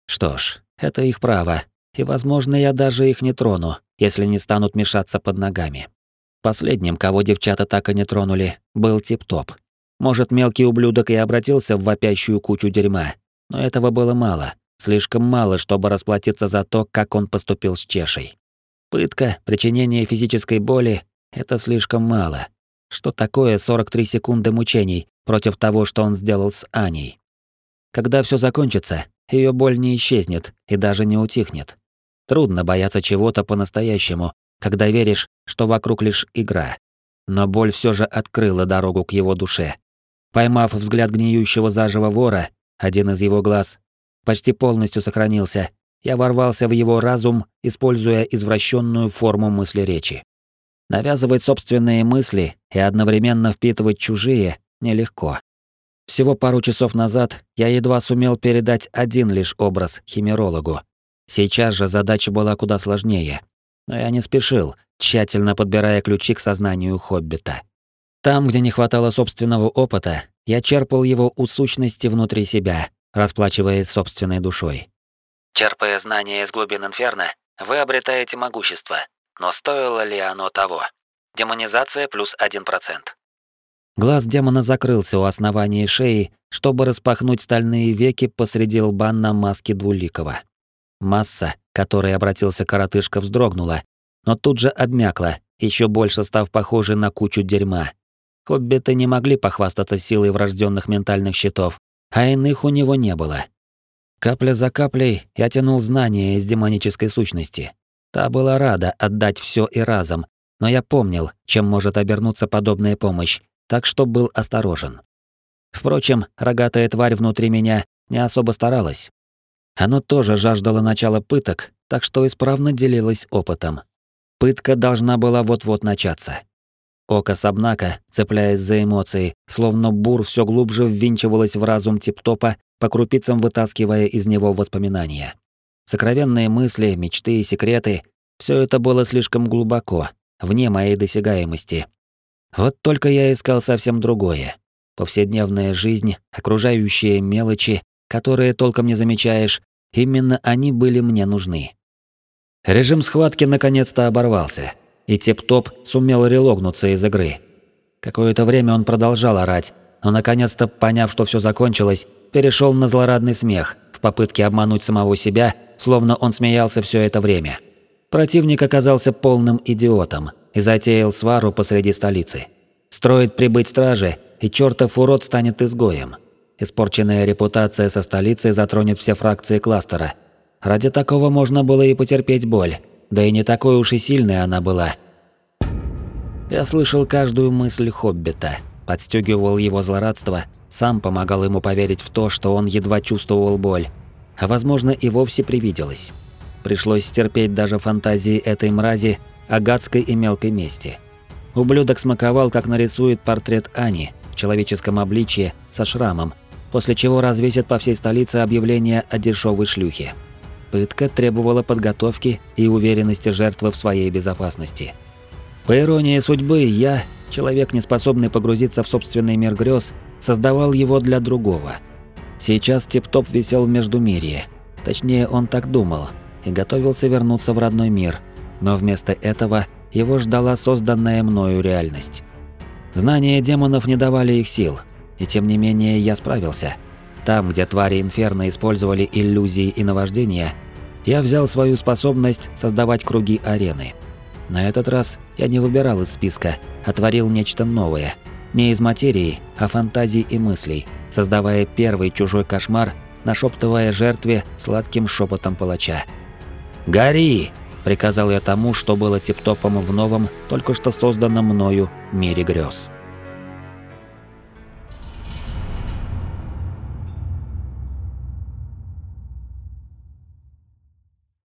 Что ж, это их право, и, возможно, я даже их не трону, если не станут мешаться под ногами. Последним, кого девчата так и не тронули, был Тип-Топ. Может, мелкий ублюдок и обратился в вопящую кучу дерьма, но этого было мало, слишком мало, чтобы расплатиться за то, как он поступил с Чешей. Пытка, причинение физической боли — это слишком мало. Что такое 43 секунды мучений против того, что он сделал с Аней? Когда все закончится, ее боль не исчезнет и даже не утихнет. Трудно бояться чего-то по-настоящему, когда веришь, что вокруг лишь игра. Но боль все же открыла дорогу к его душе. Поймав взгляд гниющего заживо вора, один из его глаз почти полностью сохранился, я ворвался в его разум, используя извращенную форму мысли речи. Навязывать собственные мысли и одновременно впитывать чужие нелегко. Всего пару часов назад я едва сумел передать один лишь образ химерологу. Сейчас же задача была куда сложнее. Но я не спешил, тщательно подбирая ключи к сознанию хоббита. Там, где не хватало собственного опыта, я черпал его у сущности внутри себя, расплачиваясь собственной душой. Черпая знания из глубин инферно, вы обретаете могущество. Но стоило ли оно того? Демонизация плюс 1%. Глаз демона закрылся у основания шеи, чтобы распахнуть стальные веки посреди лба на маске двуликого. Масса, которой обратился коротышка, вздрогнула, но тут же обмякла, еще больше став похожей на кучу дерьма. Хоббиты не могли похвастаться силой врожденных ментальных щитов, а иных у него не было. Капля за каплей я тянул знания из демонической сущности. Та была рада отдать все и разом, но я помнил, чем может обернуться подобная помощь, так что был осторожен. Впрочем, рогатая тварь внутри меня не особо старалась. Оно тоже жаждало начала пыток, так что исправно делилось опытом. Пытка должна была вот-вот начаться. Око Сабнака, цепляясь за эмоции, словно бур все глубже ввинчивалось в разум Типтопа, по крупицам вытаскивая из него воспоминания. Сокровенные мысли, мечты и секреты — все это было слишком глубоко, вне моей досягаемости, вот только я искал совсем другое. Повседневная жизнь, окружающие мелочи, которые толком не замечаешь, именно они были мне нужны. Режим схватки наконец-то оборвался, и Тип-Топ сумел релогнуться из игры. Какое-то время он продолжал орать, но наконец-то, поняв, что все закончилось, перешел на злорадный смех в попытке обмануть самого себя, словно он смеялся все это время. Противник оказался полным идиотом и затеял свару посреди столицы. Строит прибыть стражи, и чертов урод станет изгоем. Испорченная репутация со столицей затронет все фракции кластера. Ради такого можно было и потерпеть боль, да и не такой уж и сильной она была. Я слышал каждую мысль Хоббита, подстегивал его злорадство, сам помогал ему поверить в то, что он едва чувствовал боль, а возможно и вовсе привиделось. Пришлось стерпеть даже фантазии этой мрази о гадской и мелкой мести. Ублюдок смаковал, как нарисует портрет Ани в человеческом обличье со шрамом, после чего развесит по всей столице объявление о дешевой шлюхе. Пытка требовала подготовки и уверенности жертвы в своей безопасности. По иронии судьбы, я, человек, не способный погрузиться в собственный мир грез, создавал его для другого. Сейчас Тип-Топ висел в Междумирье. Точнее, он так думал и готовился вернуться в родной мир, но вместо этого его ждала созданная мною реальность. Знания демонов не давали их сил, и тем не менее я справился. Там, где твари Инферно использовали иллюзии и наваждения, я взял свою способность создавать круги арены. На этот раз я не выбирал из списка, а творил нечто новое. Не из материи, а фантазий и мыслей, создавая первый чужой кошмар, нашептывая жертве сладким шепотом палача. «Гори!» – приказал я тому, что было типтопом в новом, только что созданном мною мире грез.